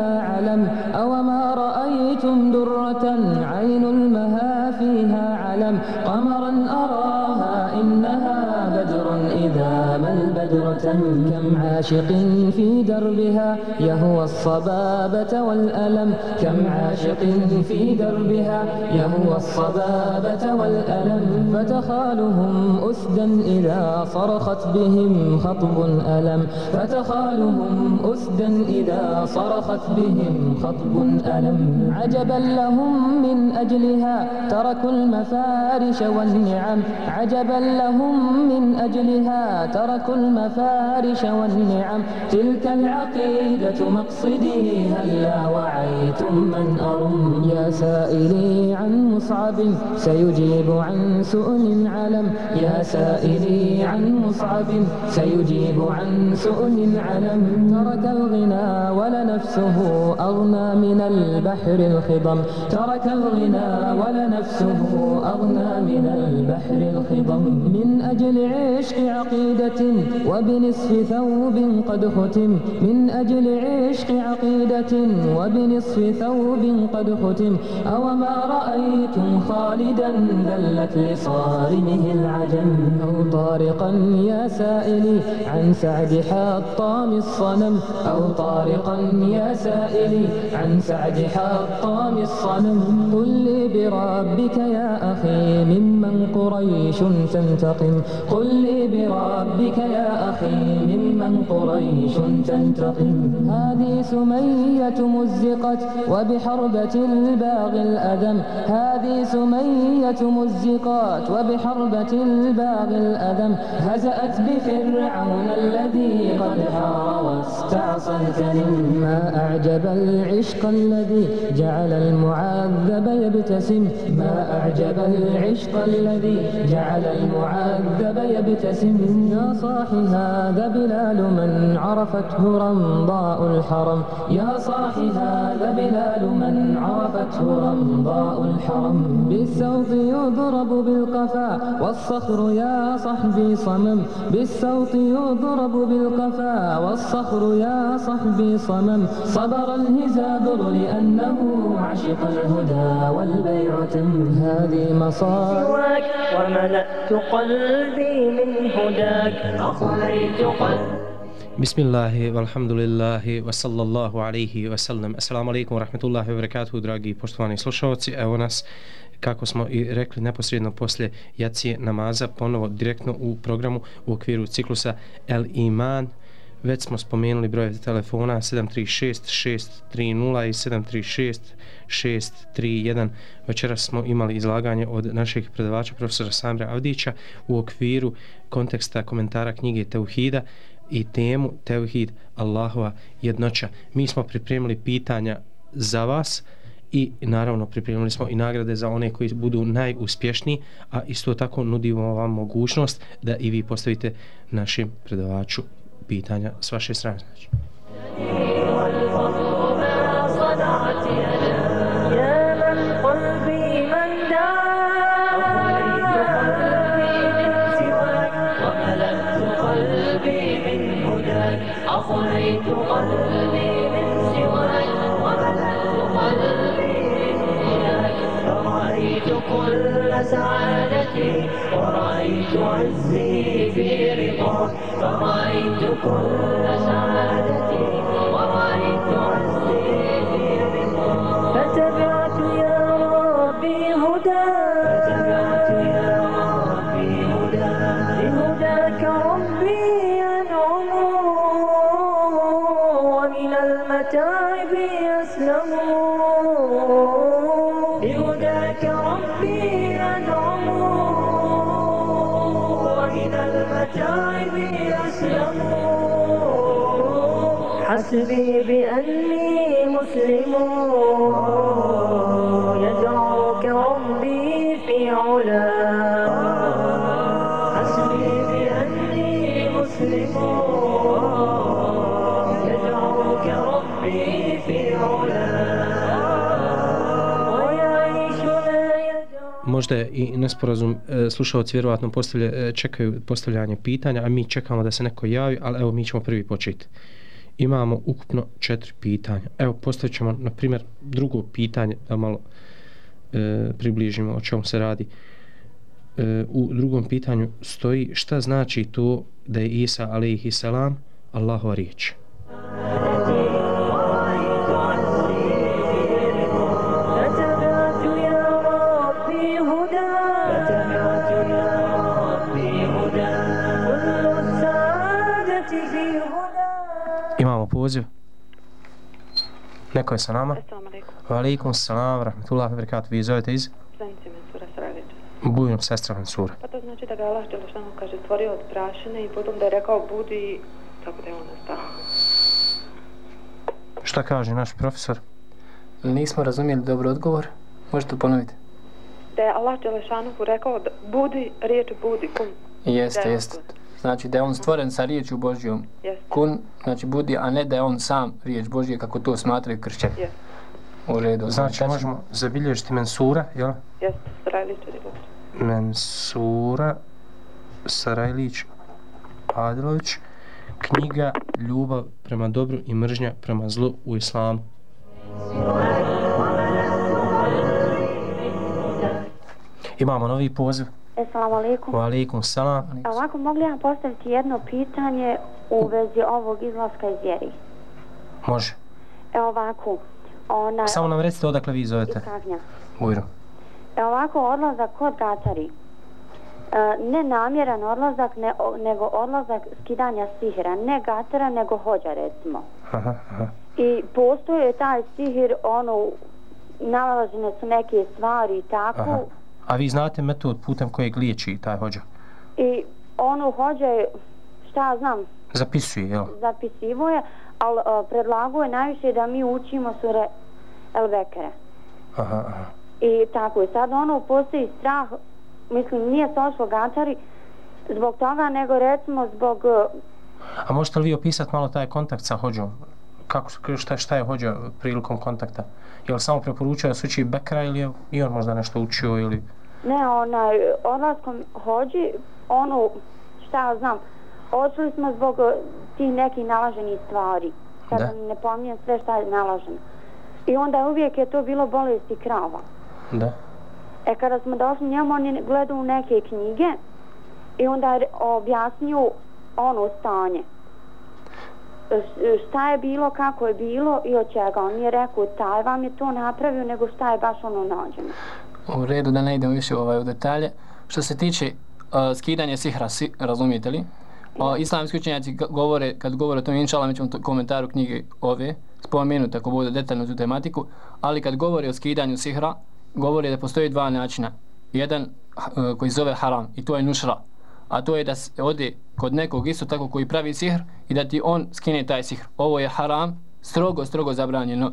علم أو ما رأيتم درة عين المها فيها علم قمرا أراها إنها كم عاشق في دربها يهوى الصبابة والألم. كم عاشق في دربها يهوى الصبابة والألم. فتخالهم أسدا إذا صرخت بهم خطب ألم فتخالهم أسدا إذا صرخت بهم خطب ألم عجبا لهم من أجلها تركوا المفارش والنعم. عجبا لهم من أجلها تركوا المفارش والنعم. تلك العقيدة مقصدي هلا وعيتم من أرم يا سائلي عن مصعب. سيجيب عن سؤل علم يا سائلي عن مصعب. سيجيب عن سؤل علم ترك الغنى ولنفسه أغنى من البحر الخضم. ترك الغنى ولنفسه أغنى من البحر الخضم. من أجل عشق عقيدة وبنصف ثوب قد ختم. من أجل عشق عقيدة وبنصف ثوب قد ختم. أو ما رأيتم خالدا ذلت لصارمه العجم. أو طارقا يا سائلي عن سعد حطام الصنم. أو طارقا يا سائلي عن سعد حطام الصنم. قل لي بربك يا أخي ممن قريش تنتقم. قل لي بربك يا أخي ممن قريش تنتقم. هذه سمية مزقت وبحربة الباغي الأدم. هذه سمية مزقات وبحربة الباغي الأدم. هزأت بفرعون الذي قد حار واستعصى ما أعجب العشق الذي جعل المعذب يبتسم. ما أعجب العشق الذي جعل المعذب يبتسم. يا صاحي هذا بلال من عرفته رمضاء الحرم. يا صاحي هذا بلال من عرفته رمضاء الحرم. بالسوط يضرب بالقفا والصخر يا صحبي صمم. بالسوط يضرب بالقفا والصخر يا صحبي صمم. صبر الهزابر لأنه عشق الهدى والبيع تم. هذه مصائب. وملأت قلبي من هداك. أخليت قلبي Bismillahi, walhamdulillahi, wa sallallahu alaihi wa sallam. Assalamu alaikum wa rahmatullahi wa barakatuhu, dragi poštovani slušalci. Evo nas, kako smo i rekli, neposredno poslije jacije namaza, ponovo direktno u programu u okviru ciklusa El Iman. Već smo spomenuli broje telefona 736 630 i 736 631. Večeras smo imali izlaganje od naših predavača profesora Samra Avdića u okviru konteksta komentara knjige Teuhida i temu Teuhid Allahova jednoća. Mi smo pripremili pitanja za vas i naravno pripremili smo i nagrade za one koji budu najuspješniji, a isto tako nudimo vam mogućnost da i vi postavite našim predavaču pitanja s vaše strane. Znači. Oh. حسبي بأني مسلم يدعوك ربي في علاه حسبي بأني مسلم يدعوك ربي في علاه ويعيش لا يدعو Možda je i nesporazum, e, slušalci vjerovatno postavlja, e, čekaju postavljanje pitanja, a mi čekamo da se neko javi, ali evo mi ćemo prvi početi. imamo ukupno četiri pitanja. Evo, postavit ćemo, na primjer, drugo pitanje, da malo e, približimo o čemu se radi. E, u drugom pitanju stoji šta znači to da je Isa, alaihi salam, Allahova riječ. Allahova riječ. Poziv. Neko je sa nama? Assalamu alaikum. Wa alaikum salam, rahmatullahi wa barakatuh. Vi zovete iz? Zanice Mensura Sarajevića. Bujno sestra Mansura. Pa to znači da ga Allah Đelešanu kaže stvorio od prašine i potom da je rekao budi tako da je on nastao. Šta kaže naš profesor? Nismo razumijeli dobro odgovor. Možete ponoviti? Da je Allah Đelešanuhu rekao da budi riječ budi kun. Jeste, jeste. Znači da je on stvoren sa riječju Božjom. Jeste. Kun, znači budi, a ne da je on sam riječ Božje kako to smatraju kršćani. Jeste. U redu. Znači možemo zabilježiti mensura, jel? Jeste, Sarajlić Adilović. Mensura Sarajlić Adilović knjiga Ljubav prema dobru i mržnja prema zlu u islamu. Imamo novi poziv. Assalamu alaikum. Wa alaikum salam. Ovako, mogli ja postaviti jedno pitanje u vezi ovog izlaska iz vjeri? Može. E ovako, ona... Samo nam recite odakle vi zovete. Iz. Bujro. E ovako, odlazak kod gatari. E, ne namjeran odlazak, ne, o, nego odlazak skidanja sihira. Ne gatara, nego hođa, recimo. Aha, aha. I postoje taj sihir, ono, nalažene su neke stvari i tako. Aha. A vi znate metod putem kojeg liječi taj hođa? I ono hođe, šta ja znam, Zapisuje, jel? zapisivo je, ali uh, predlago je najviše da mi učimo sure El Bekere. Aha, aha. I tako je. Sad ono postoji strah, mislim, nije sošlo gatari zbog toga, nego recimo zbog... uh, A možete li vi opisati malo taj kontakt sa hođom? Kako, šta, šta je hođa prilikom kontakta? Je li samo preporučio da se uči Bekra ili je i on možda nešto učio ili... Ne, onaj, odlaskom hođi, ono, šta ja znam, odšli smo zbog uh, tih nekih nalaženih stvari. Sad Da. ne pominjem sve šta je nalaženo. I onda uvijek je to bilo bolesti krava. Da. E kada smo došli njemu, on je gledao u neke knjige i onda je objasnio ono stanje. Š- Šta je bilo, kako je bilo i od čega. On nije rekao taj vam je to napravio, nego šta je baš ono nađeno. U redu da ne idemo više ovaj u detalje. Što se tiče uh, skidanja sihra, si, razumijete li? O, islamski učenjaci govore, kad govore o tom inšala, mi ćemo komentaru knjige ove spomenuti ako bude detaljno tu tematiku, ali kad govore o skidanju sihra, govore da postoji dva načina. Jedan uh, koji zove haram i to je nušra, a to je da ode kod nekog isto tako koji pravi sihr i da ti on skine taj sihr. Ovo je haram, strogo, strogo zabranjeno.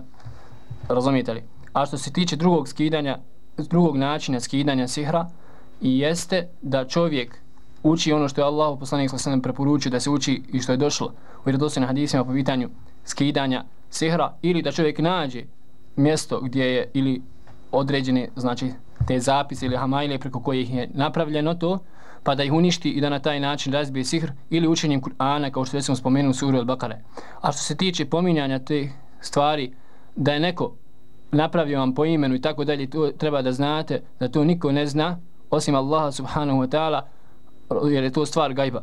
Razumijete li? A što se tiče drugog skidanja, drugog načina skidanja sihra, i jeste da čovjek uči ono što je Allah poslanik sallallahu alejhi ve sellem preporučio da se uči i što je došlo u vjerodostojnim hadisima po pitanju skidanja sihra ili da čovjek nađe mjesto gdje je ili određene znači te zapise ili hamajle preko kojih je napravljeno to pa da ih uništi i da na taj način razbije sihr ili učenjem Kur'ana kao što smo spomenuli u suru Al-Bakare. A što se tiče pominjanja te stvari da je neko napravio vam po imenu i tako dalje, to treba da znate da to niko ne zna osim Allaha subhanahu wa ta'ala jer je to stvar gajba.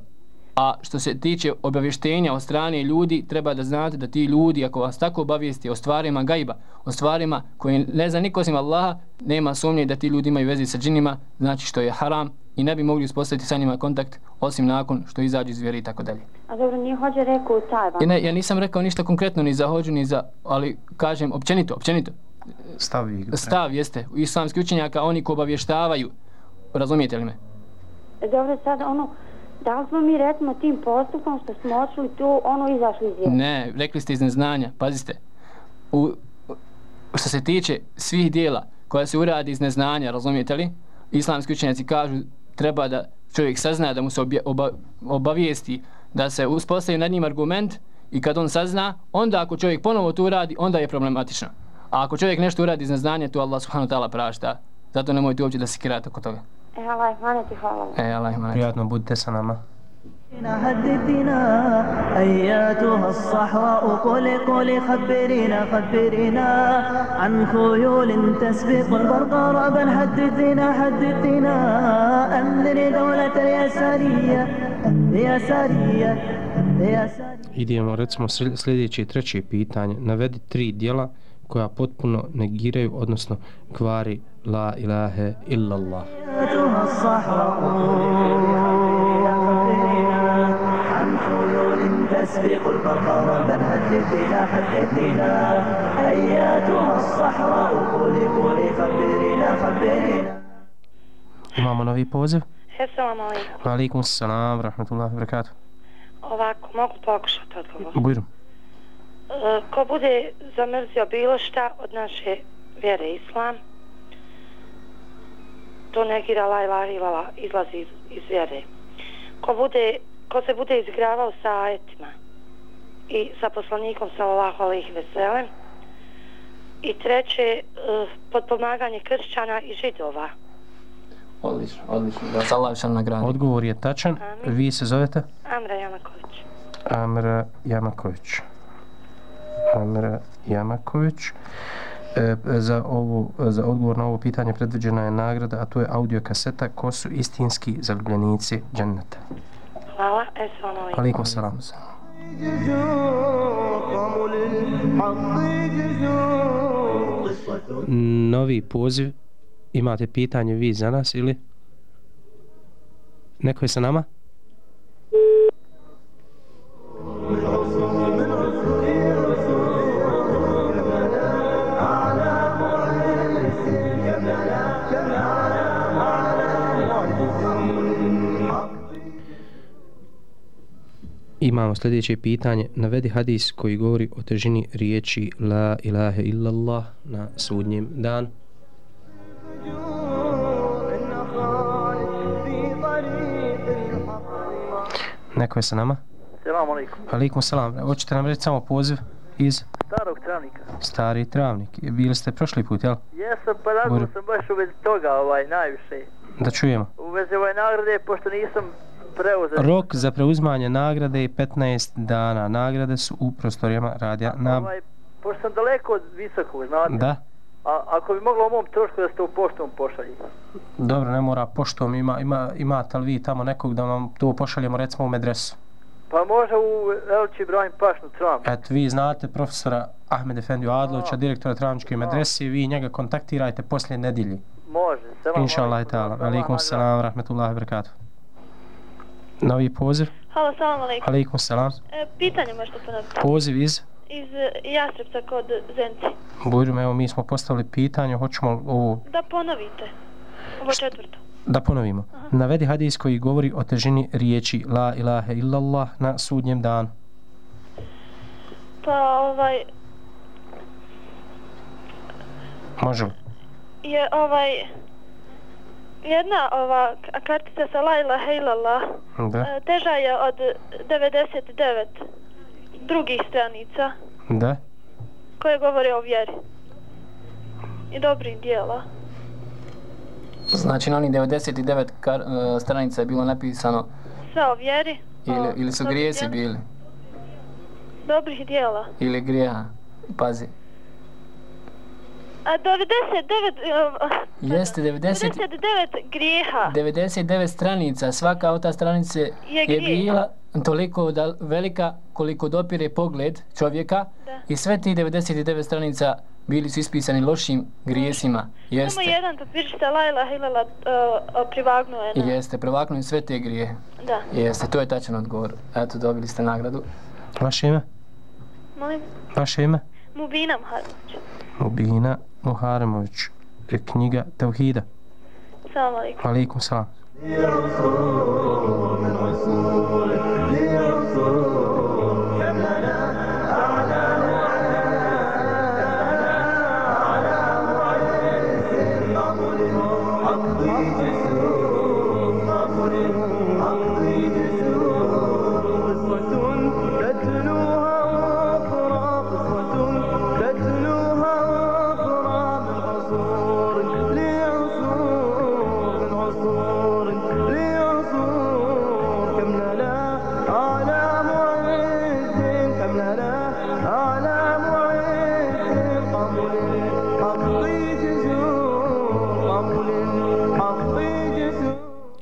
A što se tiče obavještenja od strane ljudi, treba da znate da ti ljudi, ako vas tako obavijesti o stvarima gajba, o stvarima koje ne zna niko osim Allaha, nema sumnje da ti ljudi imaju vezi sa džinima, znači što je haram i ne bi mogli uspostaviti sa njima kontakt osim nakon što izađu iz vjere i tako dalje. A dobro, nije hođe rekao taj vam. Ja, ne, ja nisam rekao ništa konkretno ni za hođu, ni za, ali kažem općenito, općenito. Stav. Stav jeste, u islamski učenjaka oni ko obavještavaju, razumijete li me? E, Dobro, sad ono, da li smo mi recimo tim postupom što smo očili tu, ono izašli iz vjere? Ne, rekli ste iz neznanja, pazite. U, što se tiče svih dijela koja se uradi iz neznanja, razumijete li? Islamski učenjaci kažu treba da čovjek sazna da mu se obje, oba, obavijesti da se uspostavi nad njim argument i kad on sazna, onda ako čovjek ponovo to uradi, onda je problematično. A ako čovjek nešto uradi iz neznanja, to Allah subhanahu wa ta'ala prašta. Zato nemojte uopće da se kirate oko toga. E, Allah, hvala ti, hvala vam. E, Allah ima Prijatno budite sa nama. حدثنا أياتها الصحراء قل قل خبرينا خبرينا عن خيول تسبق البرق رعبا حدثنا حدثنا أنذر دولة اليسارية اليسارية اليسارية Idemo recimo sl- sljedeće i treće pitanje. Navedi tri dijela koja potpuno negiraju, odnosno kvari la ilahe illallah. أياتها الصحراء عن خيول تسبق البرق رعبا حدثنا حدثنا أياتها الصحراء قل قل خبرينا خبرينا Imamo novi poziv. Assalamu alaikum. Alaikum salam, rahmatullahi wa barakatuh. Ovako, mogu pokušati odgovor. Bujrum. Ko bude zamrzio bilo šta od naše vjere islam, to negira la ilaha ilala, izlazi iz, iz vjere. Ko, bude, ko se bude izigravao sa ajetima i sa poslanikom sallallahu alaihi veselem, i treće, uh, podpomaganje kršćana i židova. Odlično, odlično. Da vas Allah više nagradi. Odgovor je tačan. Amin. Vi se zovete? Amra Jamaković. Amra Jamaković. Amra Jamaković. E, za, ovu, za odgovor na ovo pitanje predviđena je nagrada, a to je audio kaseta Ko su istinski zaljubljenici dženneta. Hvala, esalamu alaikum. Alaikum salam. Novi poziv. Imate pitanje vi za nas ili? Neko je sa nama? Imamo sljedeće pitanje. Navedi hadis koji govori o težini riječi La ilaha illallah na sudnjem danu. Neko je sa nama? Selam alaikum. Alaikum salam. Hoćete nam reći samo poziv iz Starog travnika. Stari Travnik. Bili ste prošli put, jel? Jesam, pa razgovor sam baš u vezi toga, ovaj, najviše. Da čujemo. U vezi ovaj nagrade, pošto nisam. Rok za preuzmanje nagrade je 15 dana. Nagrade su u prostorijama radija na... Ovaj, pošto sam daleko od visokog, znate. Da. A ako bi moglo o mom trošku da ste u poštom pošalji. Dobro, ne mora poštom. Ima, ima, imate li vi tamo nekog da vam to pošaljemo recimo u medresu? Pa može u Elči Ibrahim Pašnu Tram. Eto, vi znate profesora Ahmed Efendiju Adlovića, direktora Travničke medrese, vi njega kontaktirajte poslije nedjelji. Može. Inša Allah i ta'ala. Alaikum salam, rahmetullahi wa barakatuh. Novi poziv. Halo, salam alaikum. Alaikum salam. E, pitanje možete ponoviti. Poziv iz Iz e, Jastrepca kod Zenci. Bujrum, evo mi smo postavili pitanje, hoćemo ovo Da ponovite. Ovo četvrto. da ponovimo. Aha. Navedi hadis koji govori o težini riječi La ilaha illallah na sudnjem danu. Pa ovaj, Može li? je ovaj, jedna ova kartica sa la ilaha illallah Da. e, teža je od 99 drugih stranica Da. koje govore o vjeri i dobrih dijela. Znači na onih 99 kar, uh, stranica je bilo napisano Sve o vjeri, ili, ili su grijesi bili dobrih dijela. ili grijeha. Pazi. A 99, e, Jeste 90 99 grijeha. 99 stranica, svaka od ta stranice Je je grijeh. bila toliko da, velika koliko dopire pogled čovjeka Da. i sve ti 99 stranica bili su ispisani lošim grijesima. Jeste. Samo jedan papir što la ilaha illallah uh, privagnuo je na... Jeste, prevaknuli sve te grije. Da. Jeste, to je tačan odgovor. Eto, dobili ste nagradu. Vaše ime? Molim, Vaše ime? Mubina Mharović. Mubina Muharemović. Knjiga Tevhida. Salam alaikum. Alaikum salam.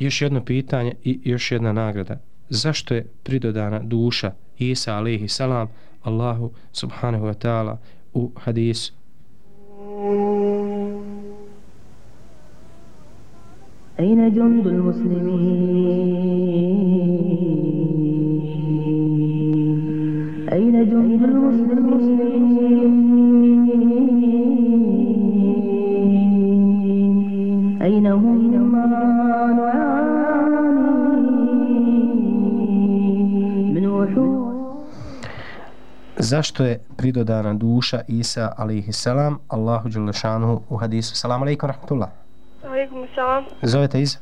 Još jedno pitanje i još jedna nagrada. Zašto je pridodana duša Isa alaihi salam Allahu subhanahu wa ta'ala u hadisu? أين جند المسلمين zašto je pridodana duša Isa alaihi salam Allahu Đelešanu u hadisu. Salamu alaikum rahmatullah. Alaikum salam. Zovete iz?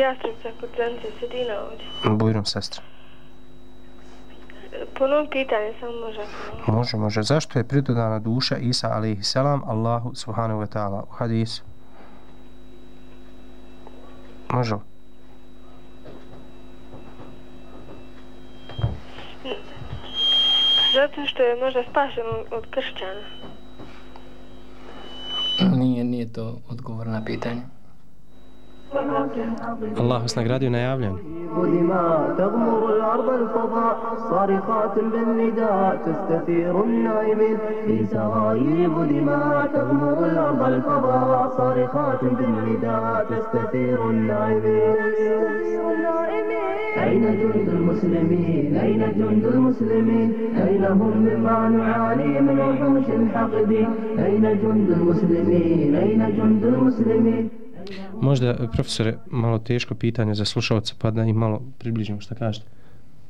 Jastrebca kod Zence Sedina ovdje. Bujrum sestra. Ponovno pitanje samo može. Može, može. Zašto je pridodana duša Isa alaihi salam Allahu subhanahu wa ta'ala u hadisu? Može. Zato što je možda spašen od kršćana. Nije, nije to odgovor na pitanje. Allah vas nagradio najavljen. دماء تغمر الأرض الفضاء صارخات بالنداء تستثير النائمين. في سرايب دماء تغمر الأرض الفضاء صارخات بالنداء تستثير النائمين. أين جند المسلمين؟ أين جند المسلمين؟ أين هم مما نعاني من وحوش حقدين أين جند المسلمين؟ أين جند المسلمين؟ Možda, e, profesore, malo teško pitanje za slušalca, pa da i malo približimo što kažete.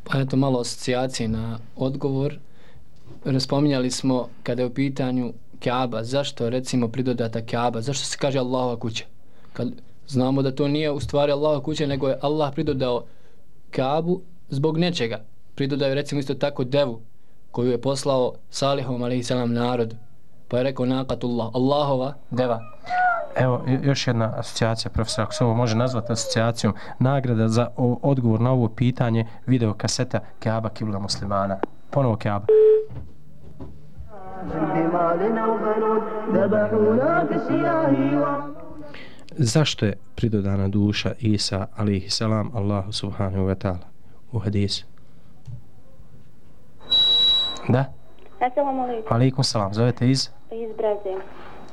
Pa eto malo asocijacije na odgovor. Raspominjali smo kada je u pitanju Kaaba, zašto recimo pridodata Kaaba, zašto se kaže Allahova kuća? Kad znamo da to nije u stvari Allahova kuća, nego je Allah pridodao Kaabu zbog nečega. Pridodao recimo isto tako devu koju je poslao Salihom alaihissalam narod. Pa je rekao Naqatullah, Allahova deva. Evo, još jedna asocijacija, profesor, ako se ovo može nazvati asocijacijom, nagrada za o, odgovor na ovo pitanje, video kaseta Kaaba Kibla muslimana. Ponovo Kaaba. Zašto je pridodana duša Isa, alihi salam, Allahu subhanahu wa ta'ala, u hadisu? Da? Assalamu alaikum. Alaikum salam, zovete iz? Iz Breze.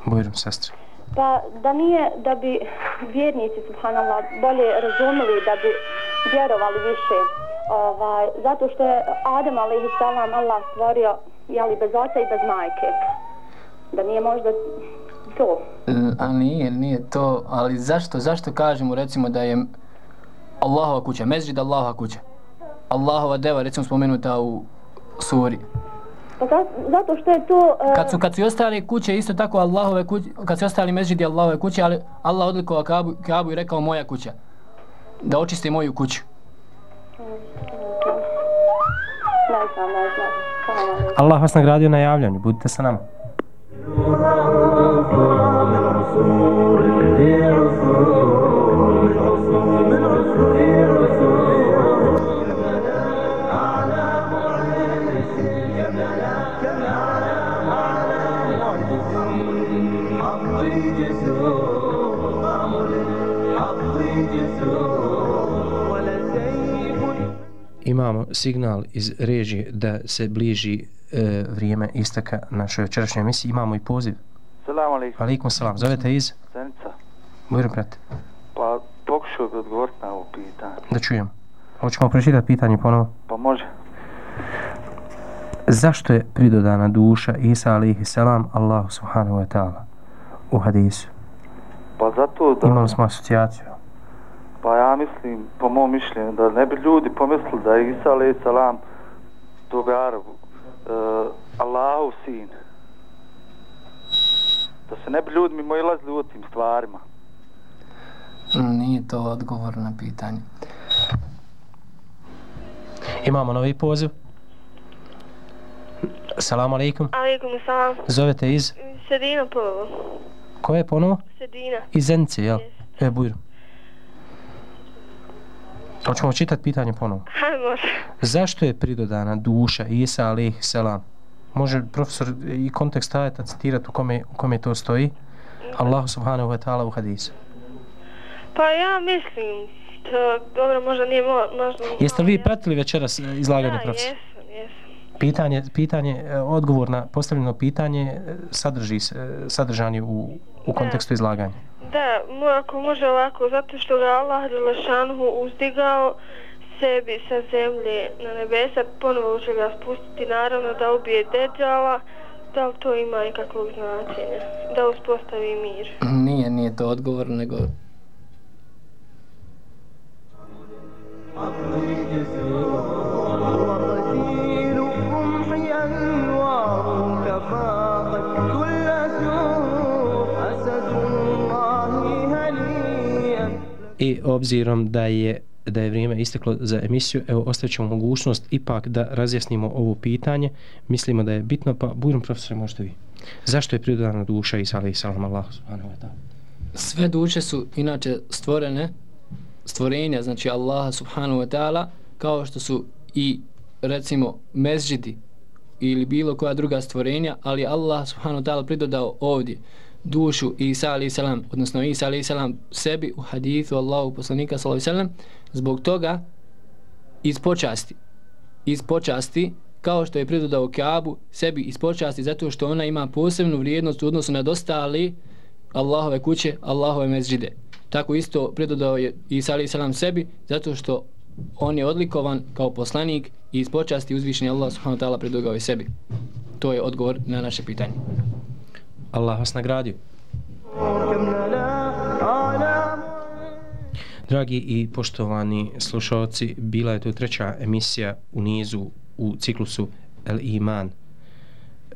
Bujrum, sestra. Pa da nije da bi vjernici, subhanallah, bolje razumeli, da bi vjerovali više. Ovaj, zato što je Adam, alaihi salam, Allah stvorio jeli, bez oca i bez majke. Da nije možda to. A nije, nije to, ali zašto, zašto kažemo recimo da je Allahova kuća, mezđid Allahova kuća. Allahova deva, recimo spomenuta u suri. Pa zato što je to... Uh... Kad su, kad su ostali kuće, isto tako Allahove kuće, kad su ostali mezđidi Allahove kuće, ali Allah odlikovao Kabu, Kabu i rekao moja kuća. Da očisti moju kuću. Allah vas nagradio na javljanju, budite sa nama. Imamo signal iz režije da se bliži e, vrijeme isteka našoj večerašnjoj emisiji. Imamo i poziv. Salam alaikum. Alaikum salam. Zovete iz? Zenica. Bujro, brate. Pa pokušao bi odgovoriti na ovo pitanje. Da čujem. Hoćemo pročitati pitanje ponovo? Pa može. Zašto je pridodana duša Isa alaihi salam Allahu subhanahu wa ta'ala u hadisu? Pa zato da... Imali smo asocijaciju. Pa ja mislim, po mom mišljenju, da ne bi ljudi pomislili da je Isa alaih salam tog Arabu, uh, Allahu sin. Da se ne bi ljudi mimo ilazili u tim stvarima. Nije to odgovor na pitanje. Imamo novi poziv. Salamu alaikum. Alaikum salam. Zovete iz? Sedina ponovo. Ko je ponovo? Sedina. Iz Zenice, jel? Yes. E, bujro. Hoćemo čitati pitanje ponovo. [LAUGHS] Može. Zašto je pridodana duša Isa alaih selam? Može profesor i kontekst ajeta citirati u kome, u kome to stoji? Allah subhanahu wa ta'ala u hadisu. Pa ja mislim, to, dobro, možda nije mo, možda... Jeste li vi pratili večeras izlaganje ja, profesora? jesam, jesam. Pitanje, pitanje, e, odgovor na postavljeno pitanje e, sadrži, sadržan je u, u kontekstu izlaganja. Da, mo- ako može ovako, zato što ga Allah Đelešanuhu uzdigao sebi sa zemlje na nebesa, ponovo će ga spustiti, naravno da ubije Deđala, da li to ima ikakvog značenja, da uspostavi mir. Nije, nije to odgovor, nego I obzirom da je da je vrijeme isteklo za emisiju, evo ostavit mogućnost ipak da razjasnimo ovo pitanje. Mislimo da je bitno, pa budem profesor, možete vi. Zašto je pridodana duša Isa alaih salam Allah subhanahu wa ta'ala? Sve duše su inače stvorene, stvorenja, znači Allaha subhanahu wa ta'ala, kao što su i recimo mezđidi ili bilo koja druga stvorenja, ali Allah subhanahu wa ta'ala pridodao ovdje dušu Isa alaih salam, odnosno Isa alaih salam sebi u hadithu Allahu poslanika sallallahu salam, zbog toga iz počasti, iz počasti, kao što je pridodao Kaabu, sebi iz počasti, zato što ona ima posebnu vrijednost u odnosu na dostali Allahove kuće, Allahove mezđide. Tako isto pridodao je Isa alaih salam sebi, zato što on je odlikovan kao poslanik i iz počasti uzvišenja Allah subhanahu wa ta'ala pridogao je sebi. To je odgovor na naše pitanje. Allah vas nagradio. Dragi i poštovani slušalci, bila je to treća emisija u nizu u ciklusu El Iman.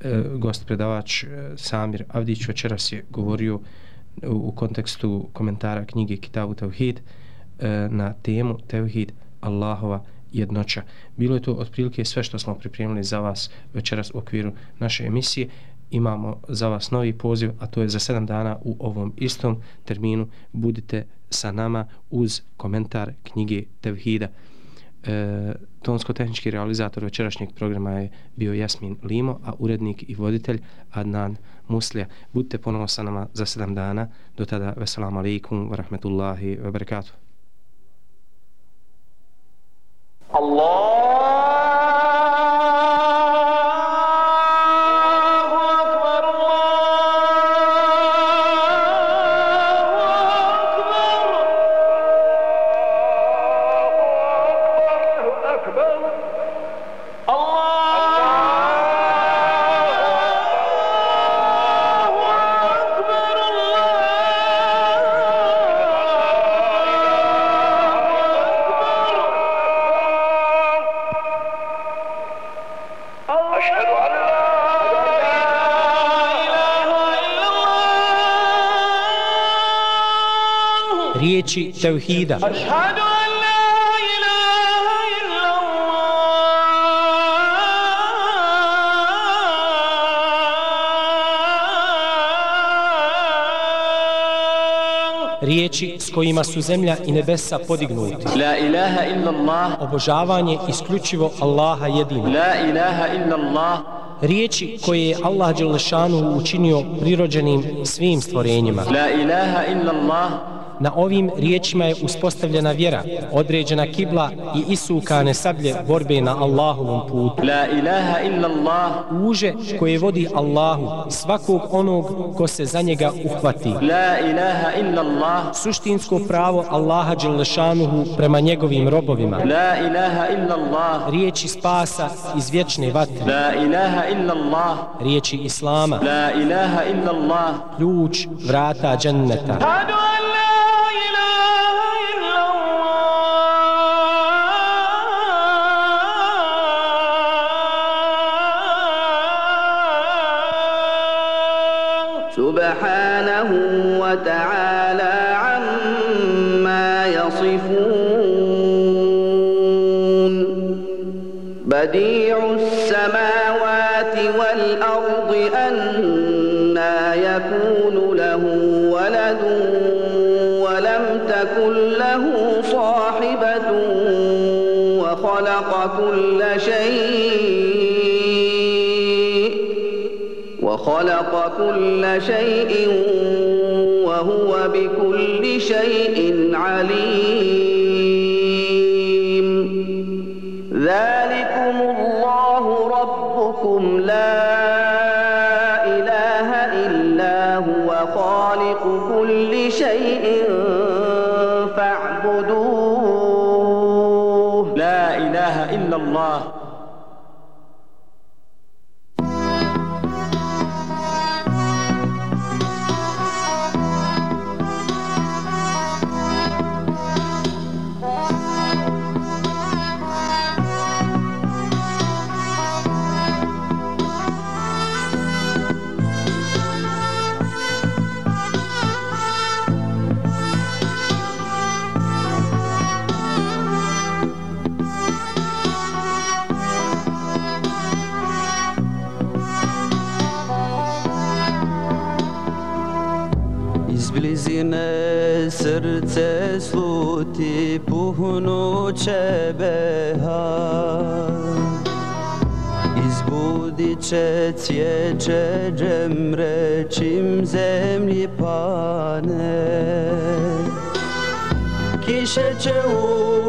E, gost predavač e, Samir Avdić večeras je govorio u kontekstu komentara knjige Kitabu Tevhid e, na temu Tevhid Allahova jednoća. Bilo je to otprilike sve što smo pripremili za vas večeras u okviru naše emisije. Imamo za vas novi poziv, a to je za 7 dana u ovom istom terminu. Budite sa nama uz komentar knjige Tevhida. E, tonsko-tehnički realizator večerašnjeg programa je bio Jasmin Limo, a urednik i voditelj Adnan Muslija. Budite ponovo sa nama za 7 dana. Do tada, veselamu alaikum, wa rahmetullahi, wa barakatuh. Allah riječi tevhida. Riječi s kojima su zemlja i nebesa podignuti. La ilaha illa Allah. Obožavanje isključivo Allaha jedino. La ilaha illa Allah. Riječi koje je Allah Đelešanu učinio prirođenim svim stvorenjima. La ilaha illa Allah. Na ovim riječima je uspostavljena vjera, određena kibla i isukane sablje borbe na Allahovom putu. La ilaha illa Allah. Uže koje vodi Allahu svakog onog ko se za njega uhvati. La ilaha illa Allah. Suštinsko pravo Allaha Đelešanuhu prema njegovim robovima. La ilaha illa Allah. Riječi spasa iz vječne vatre. La ilaha illa Allah. Riječi Islama. La ilaha illa Allah. Ključ vrata dženneta. Hadu شيء وخلق كل شيء وهو بكل شيء عليم. ذلكم الله ربكم. لا إله إلا هو. خالق كل شيء فاعبدوه. لا إله إلا الله. Puhnuće behar Izbudit će cvijeće džemre čim zemlji pane. Kiše će u